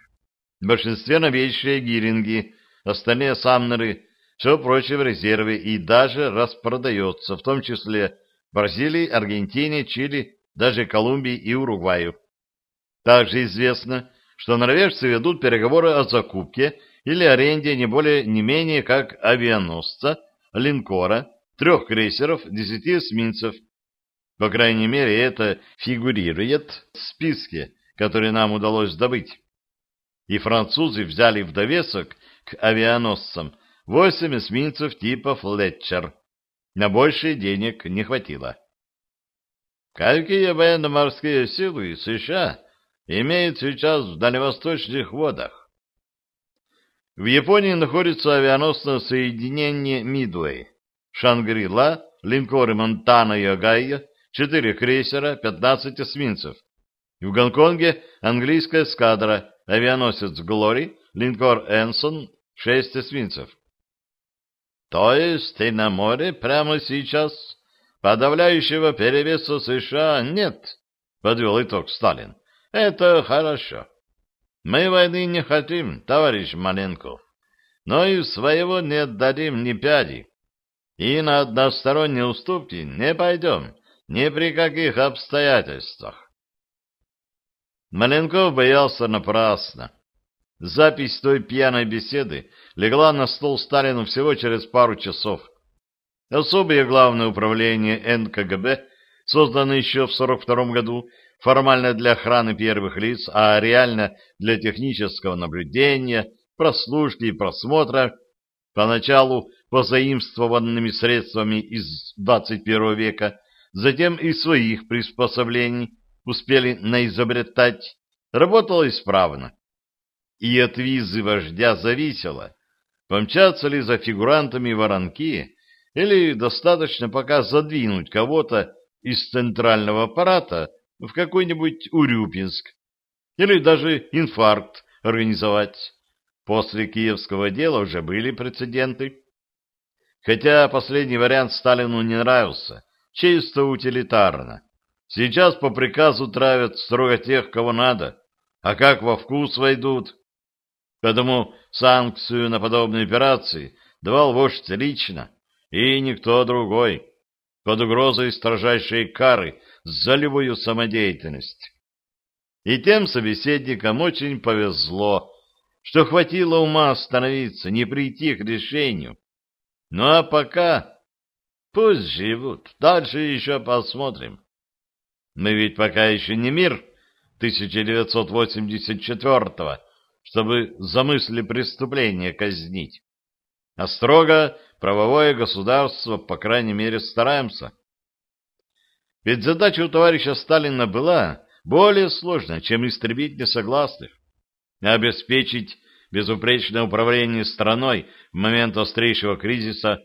В большинстве новейшие гиринги, остальные самнеры, все прочее в резерве и даже распродается, в том числе Бразилии, Аргентине, Чили, даже Колумбии и Уругваю. Также известно, что норвежцы ведут переговоры о закупке или аренде не более не менее как авианосца, линкора, трех крейсеров, десяти эсминцев, по крайней мере, это фигурирует в списке, который нам удалось добыть. И французы взяли в довесок к авианосцам восемь эсминцев типа «Флетчер». На большие денег не хватило. Какие военно-морские силы США имеют сейчас в дальневосточных водах? В Японии находится авианосное соединение «Мидуэй», «Шангри-Ла», линкоры «Монтана» и «Огайо», четыре крейсера, 15 эсминцев. В Гонконге английская эскадра, авианосец «Глори», линкор «Энсон», шесть эсминцев. То есть и на море прямо сейчас подавляющего перевеса США нет, подвел итог Сталин. Это хорошо. Мы войны не хотим, товарищ Маленков, но и своего не отдадим ни пяди. И на односторонние уступки не пойдем. Ни при каких обстоятельствах. Маленков боялся напрасно. Запись той пьяной беседы легла на стол Сталину всего через пару часов. Особое главное управление НКГБ, созданное еще в 1942 году, формально для охраны первых лиц, а реально для технического наблюдения, прослушки и просмотра, поначалу позаимствованными средствами из 21 века, затем и своих приспособлений успели наизобретать, работало исправно. И от визы вождя зависело, помчаться ли за фигурантами воронки, или достаточно пока задвинуть кого-то из центрального аппарата в какой-нибудь Урюпинск, или даже инфаркт организовать. После киевского дела уже были прецеденты. Хотя последний вариант Сталину не нравился, чисто утилитарно. Сейчас по приказу травят строго тех, кого надо, а как во вкус войдут. Поэтому санкцию на подобные операции давал вождь лично, и никто другой, под угрозой строжайшей кары за любую самодеятельность. И тем собеседникам очень повезло, что хватило ума остановиться, не прийти к решению. Ну а пока пусть живут, дальше еще посмотрим. Мы ведь пока еще не мир 1984-го, чтобы замысли преступления казнить, а строго правовое государство, по крайней мере, стараемся. Ведь задача у товарища Сталина была более сложная, чем истребить несогласных, обеспечить безупречное управление страной в момент острейшего кризиса,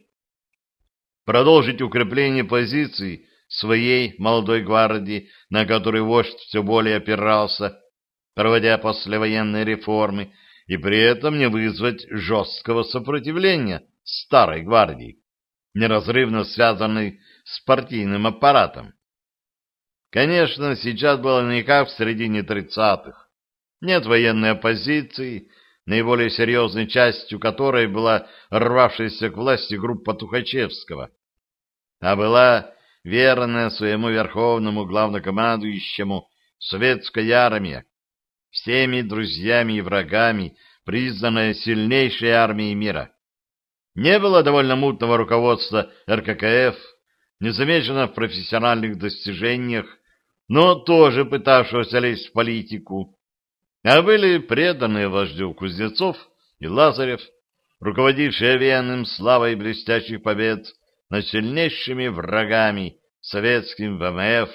продолжить укрепление позиций своей молодой гвардии, на которой вождь все более опирался, проводя послевоенные реформы, и при этом не вызвать жесткого сопротивления старой гвардии, неразрывно связанной с партийным аппаратом. Конечно, сейчас было не как в середине тридцатых. Нет военной оппозиции, наиболее серьезной частью которой была рвавшаяся к власти группа Тухачевского, а была верная своему верховному главнокомандующему советская армия, всеми друзьями и врагами признанная сильнейшей армией мира. Не было довольно мутного руководства РККФ, не замечено в профессиональных достижениях, но тоже пытавшегося лезть в политику, а были преданные вождю Кузнецов и Лазарев, руководившие военным славой блестящих побед над сильнейшими врагами советским ВМФ.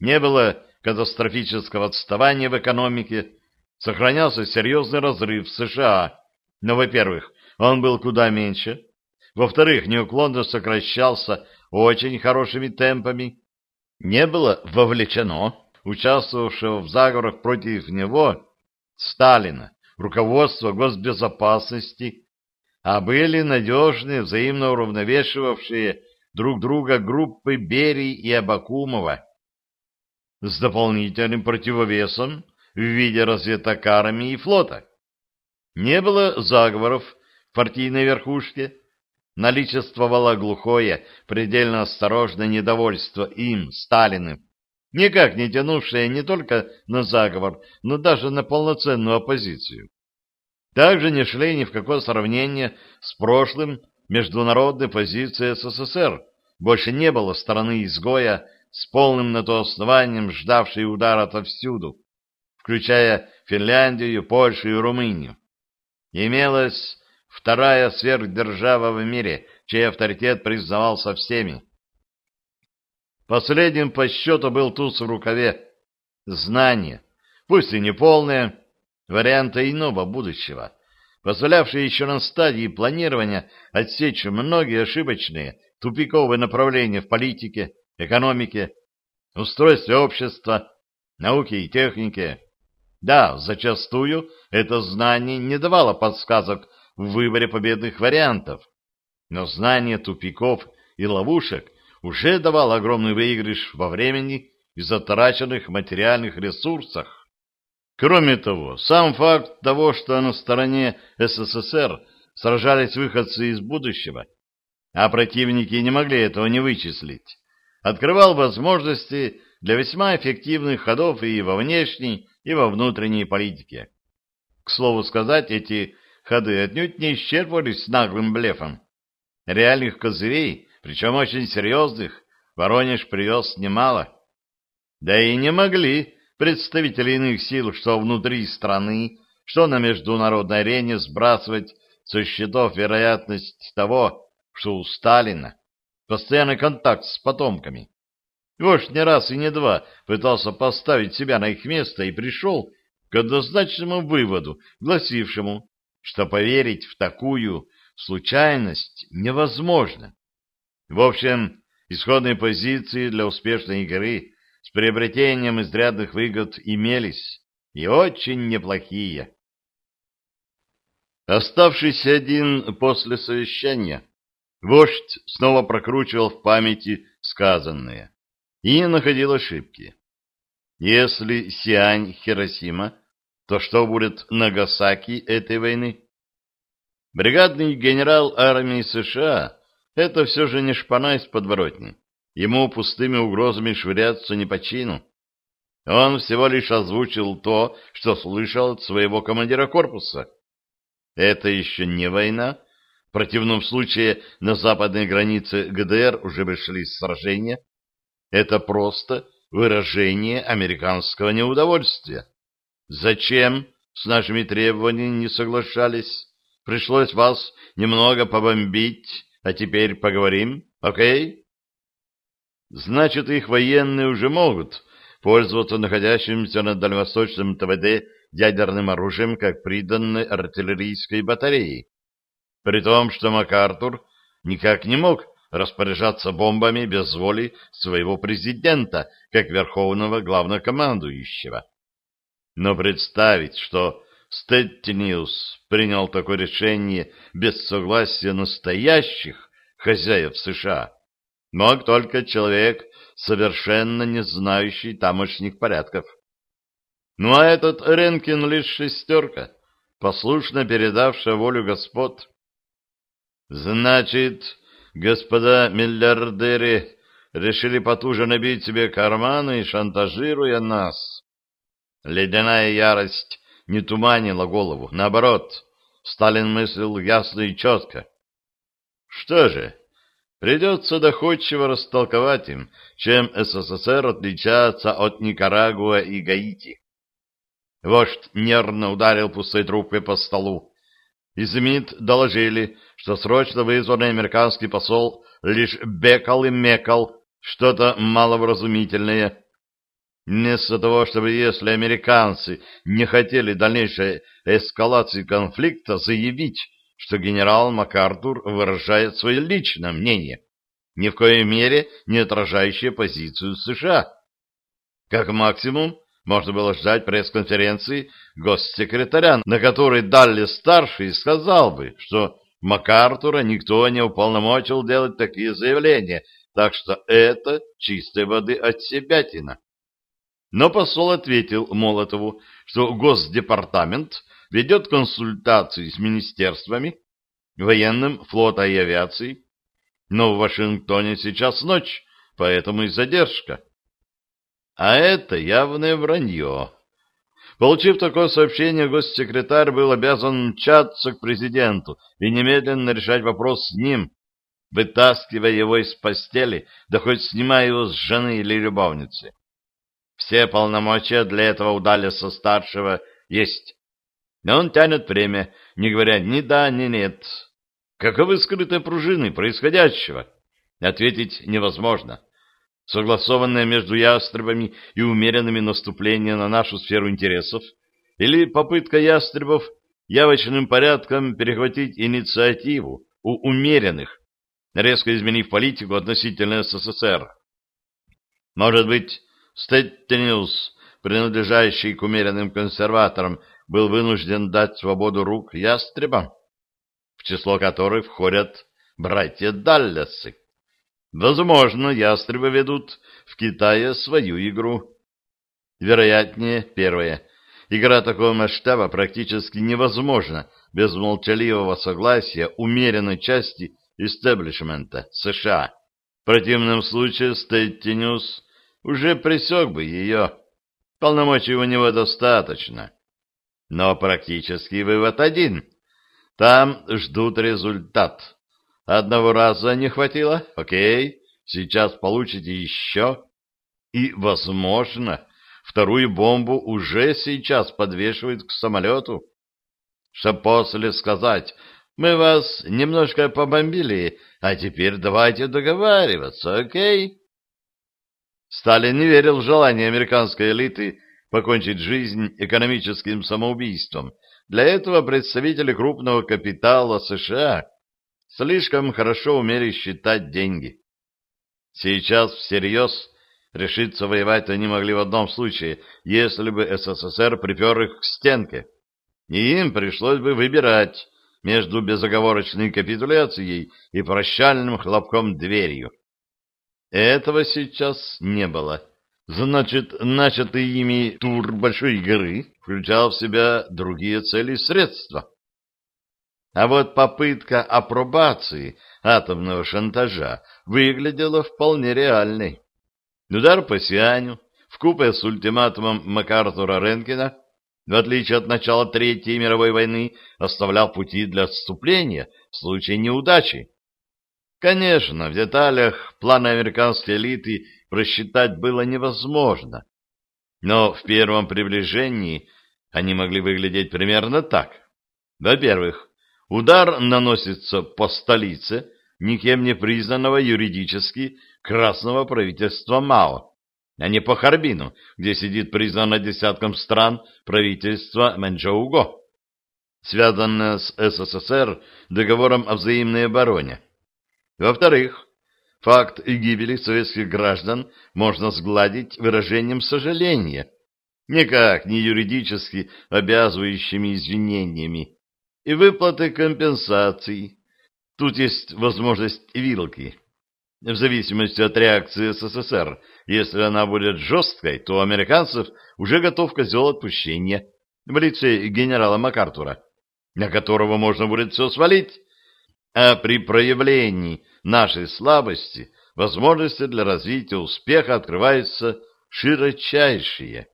Не было катастрофического отставания в экономике, сохранялся серьезный разрыв в США, но, во-первых, он был куда меньше, во-вторых, неуклонно сокращался очень хорошими темпами, не было вовлечено участвовавшего в заговорах против него Сталина, руководство госбезопасности, а были надежные, взаимно уравновешивавшие друг друга группы Берии и Абакумова с дополнительным противовесом в виде разведок армии и флота. Не было заговоров в партийной верхушке, наличествовало глухое, предельно осторожное недовольство им, Сталиным, никак не тянувшее не только на заговор, но даже на полноценную оппозицию. Также не шли ни в какое сравнение с прошлым международной позиции СССР. Больше не было стороны изгоя с полным на то основанием ждавшей удар отовсюду, включая Финляндию, Польшу и Румынию. Имелась вторая сверхдержава в мире, чей авторитет признавался всеми. Последним по счету был туз в рукаве. Знание, пусть и не полное, варианта иного будущего, позволявшее еще на стадии планирования отсечь многие ошибочные тупиковые направления в политике, экономике, устройстве общества, науке и технике. Да, зачастую это знание не давало подсказок в выборе победных вариантов, но знание тупиков и ловушек уже давало огромный выигрыш во времени и затраченных материальных ресурсах. Кроме того, сам факт того, что на стороне СССР сражались выходцы из будущего, а противники не могли этого не вычислить, открывал возможности для весьма эффективных ходов и во внешней, и во внутренней политике. К слову сказать, эти ходы отнюдь не исчерпывались наглым блефом. Реальных козырей, причем очень серьезных, Воронеж привез немало. Да и не могли представители иных сил, что внутри страны, что на международной арене сбрасывать со счетов вероятность того, что у Сталина постоянный контакт с потомками. Вождь не раз и не два пытался поставить себя на их место и пришел к однозначному выводу, гласившему, что поверить в такую случайность невозможно. В общем, исходные позиции для успешной игры с приобретением изрядных выгод имелись, и очень неплохие. Оставшись один после совещания, вождь снова прокручивал в памяти сказанное и находил ошибки. Если Сиань Хиросима, то что будет Нагасаки этой войны? Бригадный генерал армии США — это все же не шпана из подворотни. Ему пустыми угрозами швыряться не по чину. Он всего лишь озвучил то, что слышал от своего командира корпуса. Это еще не война. В противном случае на западной границе ГДР уже бы шли сражения. Это просто выражение американского неудовольствия. Зачем с нашими требованиями не соглашались? Пришлось вас немного побомбить, а теперь поговорим, окей? Значит, их военные уже могут пользоваться находящимся на дальневосточном ТВД ядерным оружием как приданной артиллерийской батареей. При том, что МакАртур никак не мог распоряжаться бомбами без воли своего президента, как верховного главнокомандующего. Но представить, что Стеттиниус принял такое решение без согласия настоящих хозяев США, мог только человек, совершенно не знающий тамошних порядков. Ну а этот Ренкин лишь шестерка, послушно передавшая волю господ. Значит, господа миллиардеры решили потуже набить себе карманы, шантажируя нас. Ледяная ярость не туманила голову. Наоборот, Сталин мыслил ясно и четко. Что же, придется доходчиво растолковать им, чем СССР отличается от Никарагуа и Гаити. Вождь нервно ударил пустой трубкой по столу. Из МИД доложили, что срочно вызванный американский посол лишь бекал и мекал что-то маловразумительное, Вместо того, чтобы, если американцы не хотели дальнейшей эскалации конфликта, заявить, что генерал МакАртур выражает свое личное мнение, ни в коей мере не отражающее позицию США. Как максимум, можно было ждать пресс-конференции госсекретаря, на которой Далли-старший сказал бы, что МакАртура никто не уполномочил делать такие заявления, так что это чистой воды от себятина. Но посол ответил Молотову, что Госдепартамент ведет консультации с министерствами, военным, флота и авиацией, но в Вашингтоне сейчас ночь, поэтому и задержка. А это явное вранье. Получив такое сообщение, госсекретарь был обязан мчаться к президенту и немедленно решать вопрос с ним, вытаскивая его из постели, да хоть снимая его с жены или любовницы. Все полномочия для этого у Даллеса старшего есть. Но он тянет время, не говоря ни да, ни нет. Каковы скрытые пружины происходящего? Ответить невозможно. Согласованное между ястребами и умеренными наступления на нашу сферу интересов или попытка ястребов явочным порядком перехватить инициативу у умеренных, резко изменив политику относительно СССР. Может быть, Стеттенилс, принадлежащий к умеренным консерваторам, был вынужден дать свободу рук ястребам, в число которых входят братья Даллесы. Возможно, ястребы ведут в Китае свою игру. Вероятнее, первое. Игра такого масштаба практически невозможна без молчаливого согласия умеренной части истеблишмента США. В противном случае Стеттинюс уже пресек бы ее. Полномочий у него достаточно. Но практический вывод один. Там ждут результат. Одного раза не хватило? Окей, сейчас получите еще. И, возможно, вторую бомбу уже сейчас подвешивают к самолету. Чтоб после сказать, мы вас немножко побомбили, а теперь давайте договариваться, окей? Сталин не верил в желание американской элиты покончить жизнь экономическим самоубийством. Для этого представители крупного капитала США слишком хорошо умели считать деньги. Сейчас всерьез Решиться воевать они могли в одном случае, если бы СССР припер их к стенке. И им пришлось бы выбирать между безоговорочной капитуляцией и прощальным хлопком дверью. Этого сейчас не было. Значит, начатый ими тур большой игры включал в себя другие цели и средства. А вот попытка апробации атомного шантажа выглядела вполне реальной. Удар по Сианю, вкупе с ультиматумом МакАртура Ренкина, в отличие от начала Третьей мировой войны, оставлял пути для отступления в случае неудачи. Конечно, в деталях планы американской элиты просчитать было невозможно, но в первом приближении они могли выглядеть примерно так. Во-первых, удар наносится по столице никем не признанного юридически красного правительства Мао, а не по Харбину, где сидит признанно десятком стран правительство Манчжоуго, связанное с СССР договором о взаимной обороне. Во-вторых, факт гибели советских граждан можно сгладить выражением сожаления, никак не юридически обязывающими извинениями, и выплаты компенсаций. Тут есть возможность вилки. В зависимости от реакции СССР, если она будет жесткой, то у американцев уже готов козел отпущения в лице генерала МакАртура, на которого можно будет все свалить, а при проявлении нашей слабости возможности для развития успеха открываются широчайшие.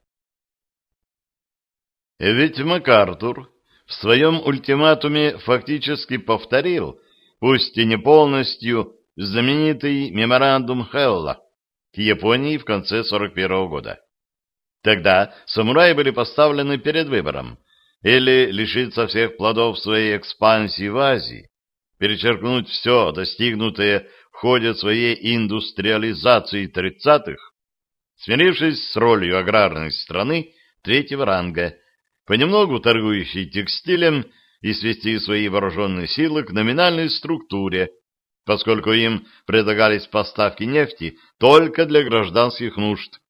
Ведь МакАртур в своем ультиматуме фактически повторил, пусть и не полностью, знаменитый меморандум Хелла к Японии в конце 41 года. Тогда самураи были поставлены перед выбором или лишиться всех плодов своей экспансии в Азии, перечеркнуть все, достигнутое в ходе своей индустриализации 30-х, смирившись с ролью аграрной страны третьего ранга, понемногу торгующей текстилем и свести свои вооруженные силы к номинальной структуре, поскольку им предлагались поставки нефти только для гражданских нужд,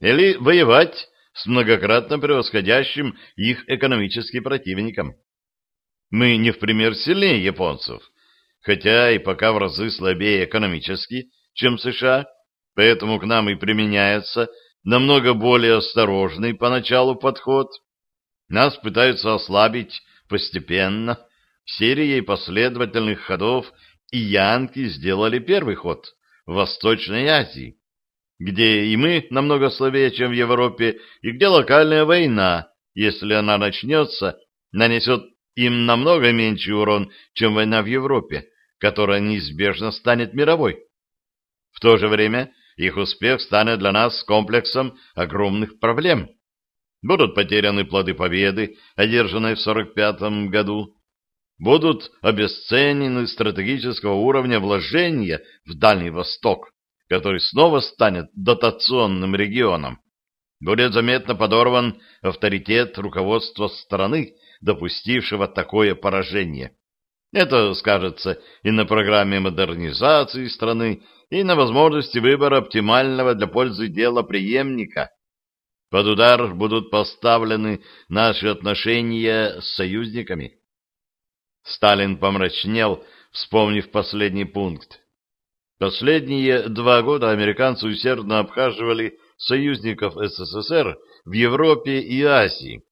или воевать с многократно превосходящим их экономическим противником. Мы не в пример сильнее японцев, хотя и пока в разы слабее экономически, чем США, поэтому к нам и применяется намного более осторожный поначалу подход. Нас пытаются ослабить постепенно, серией последовательных ходов, и янки сделали первый ход в Восточной Азии, где и мы намного слабее, чем в Европе, и где локальная война, если она начнется, нанесет им намного меньший урон, чем война в Европе, которая неизбежно станет мировой. В то же время их успех станет для нас комплексом огромных проблем. Будут потеряны плоды победы, одержанной в 1945 году. Будут обесценены стратегического уровня вложения в Дальний Восток, который снова станет дотационным регионом. Будет заметно подорван авторитет руководства страны, допустившего такое поражение. Это скажется и на программе модернизации страны, и на возможности выбора оптимального для пользы дела преемника. Под удар будут поставлены наши отношения с союзниками. Сталин помрачнел, вспомнив последний пункт. Последние два года американцы усердно обхаживали союзников СССР в Европе и Азии,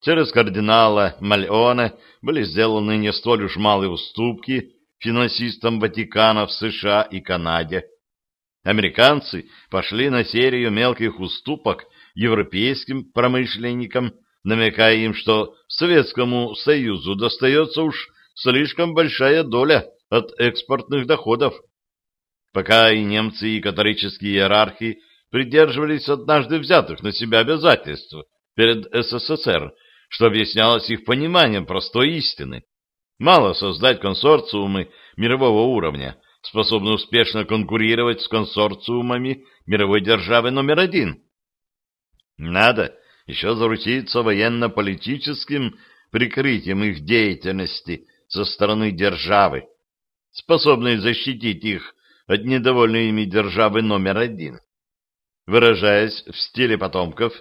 Через кардинала Мальона были сделаны не столь уж малые уступки финансистам Ватикана в США и Канаде. Американцы пошли на серию мелких уступок европейским промышленникам, намекая им, что Советскому Союзу достается уж слишком большая доля от экспортных доходов. Пока и немцы, и католические иерархи придерживались однажды взятых на себя обязательств перед СССР – что объяснялось их пониманием простой истины. Мало создать консорциумы мирового уровня, способные успешно конкурировать с консорциумами мировой державы номер один. Надо еще заручиться военно-политическим прикрытием их деятельности со стороны державы, способной защитить их от недовольной ими державы номер один. Выражаясь в стиле потомков,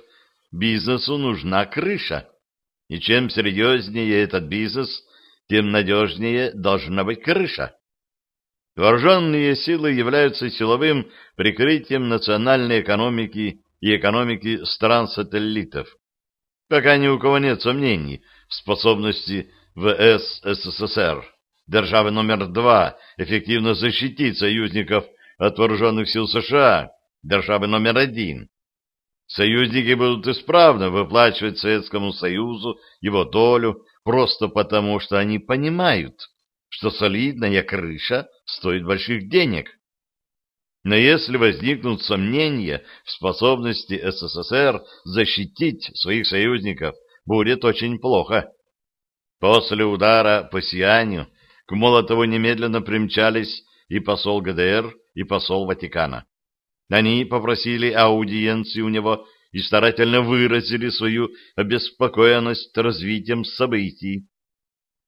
бизнесу нужна крыша. И чем серьезнее этот бизнес, тем надежнее должна быть крыша. Вооруженные силы являются силовым прикрытием национальной экономики и экономики стран-сателлитов. Пока ни у кого нет сомнений в способности ВС СССР, державы номер два, эффективно защитить союзников от вооруженных сил США, державы номер один. Союзники будут исправно выплачивать Советскому Союзу его долю просто потому, что они понимают, что солидная крыша стоит больших денег. Но если возникнут сомнения в способности СССР защитить своих союзников, будет очень плохо. После удара по Сиянию к Молотову немедленно примчались и посол ГДР, и посол Ватикана. Они попросили аудиенции у него и старательно выразили свою обеспокоенность развитием событий.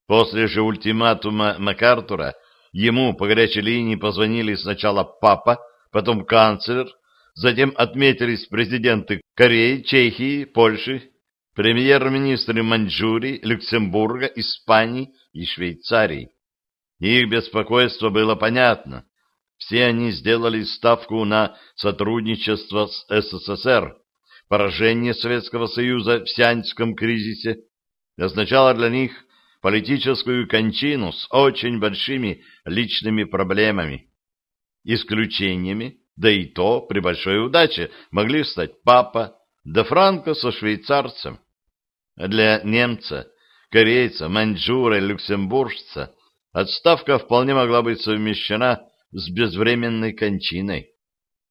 После же ультиматума МакАртура ему по горячей линии позвонили сначала папа, потом канцлер, затем отметились президенты Кореи, Чехии, Польши, премьер-министры Маньчжурии, Люксембурга, Испании и Швейцарии. Их беспокойство было понятно. Все они сделали ставку на сотрудничество с СССР. Поражение Советского Союза в Сианском кризисе означало для них политическую кончину с очень большими личными проблемами. Исключениями, да и то при большой удаче, могли стать папа, да Франко со швейцарцем. Для немца, корейца, маньчжура и люксембуржца отставка вполне могла быть совмещена с безвременной кончиной.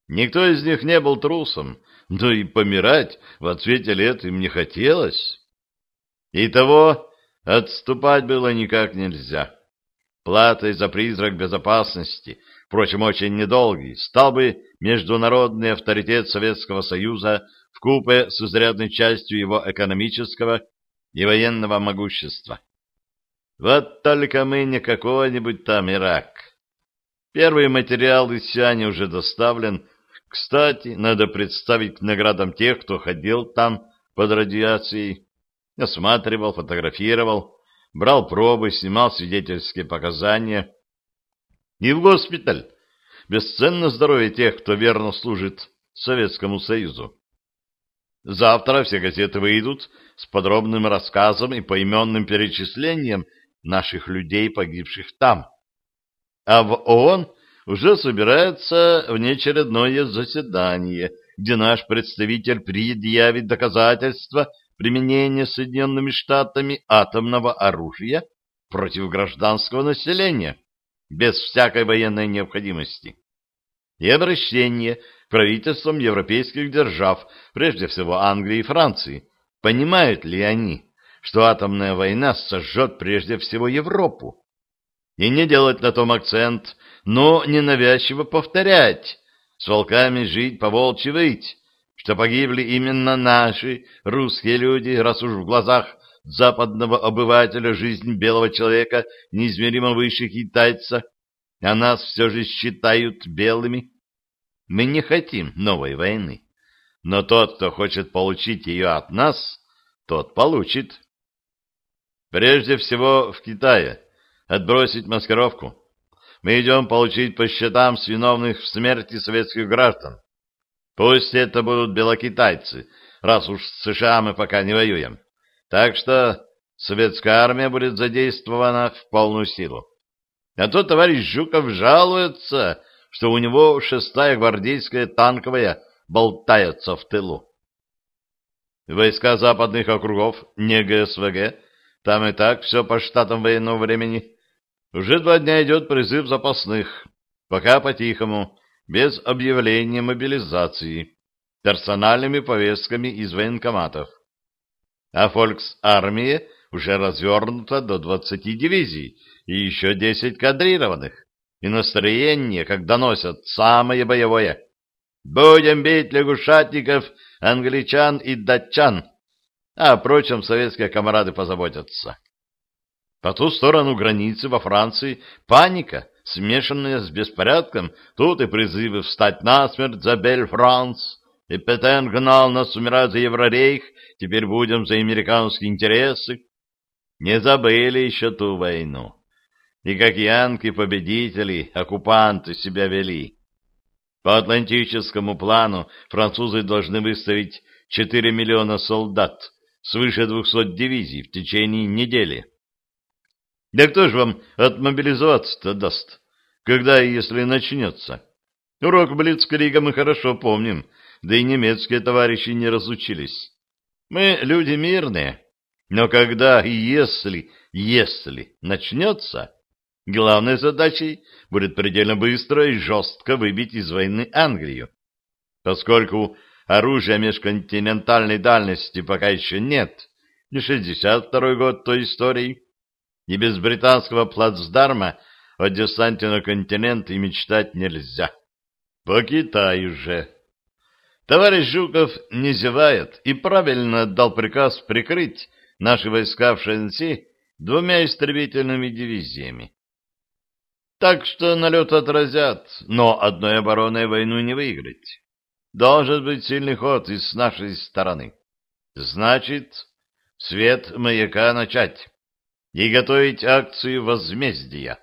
Никто из них не был трусом, но и помирать в отсвете лет им не хотелось. Итого отступать было никак нельзя. Платой за призрак безопасности, впрочем, очень недолгий, стал бы международный авторитет Советского Союза вкупе с изрядной частью его экономического и военного могущества. Вот только мы не какой-нибудь там Ирак. Первый материал из Сиани уже доставлен. Кстати, надо представить к наградам тех, кто ходил там под радиацией, осматривал, фотографировал, брал пробы, снимал свидетельские показания. И в госпиталь. Бесценно здоровье тех, кто верно служит Советскому Союзу. Завтра все газеты выйдут с подробным рассказом и поименным перечислением наших людей, погибших там. А в ООН уже собирается внеочередное заседание, где наш представитель предъявит доказательства применения Соединенными Штатами атомного оружия против гражданского населения без всякой военной необходимости. И обращение к правительствам европейских держав, прежде всего Англии и Франции, понимают ли они, что атомная война сожжет прежде всего Европу? И не делать на том акцент, но ненавязчиво повторять, с волками жить, по волчьи выть, что погибли именно наши русские люди, раз уж в глазах западного обывателя жизнь белого человека неизмеримо выше китайца, а нас все же считают белыми. Мы не хотим новой войны, но тот, кто хочет получить ее от нас, тот получит. Прежде всего в Китае отбросить маскировку. Мы идем получить по счетам с в смерти советских граждан. Пусть это будут белокитайцы, раз уж с США мы пока не воюем. Так что советская армия будет задействована в полную силу. А то товарищ Жуков жалуется, что у него шестая гвардейская танковая болтается в тылу. Войска западных округов, не ГСВГ, там и так все по штатам военного времени. Уже два дня идет призыв запасных, пока по-тихому, без объявления мобилизации, персональными повестками из военкоматов. А фолькс-армия уже развернута до 20 дивизий и еще 10 кадрированных. И настроение, как доносят, самое боевое. Будем бить лягушатников, англичан и датчан. А о прочем советские комрады позаботятся. По ту сторону границы во Франции паника, смешанная с беспорядком, тут и призывы встать насмерть за Бель-Франс, И Петен гнал нас умирать за Еврорейх, теперь будем за американские интересы. Не забыли еще ту войну. И как янки-победители, оккупанты себя вели. По атлантическому плану французы должны выставить 4 миллиона солдат, свыше 200 дивизий в течение недели. Да кто же вам отмобилизоваться-то даст, когда и если начнется? Урок Блицкрига мы хорошо помним, да и немецкие товарищи не разучились. Мы люди мирные, но когда и если, если начнется, главной задачей будет предельно быстро и жестко выбить из войны Англию. Поскольку оружия межконтинентальной дальности пока еще нет, не 62-й год той истории, и без британского плацдарма о десанте на континент и мечтать нельзя. По Китаю же. Товарищ Жуков не зевает и правильно отдал приказ прикрыть наши войска в Шэньси двумя истребительными дивизиями. Так что налет отразят, но одной обороной войну не выиграть. Должен быть сильный ход и с нашей стороны. Значит, свет маяка начать и готовить акцию возмездия.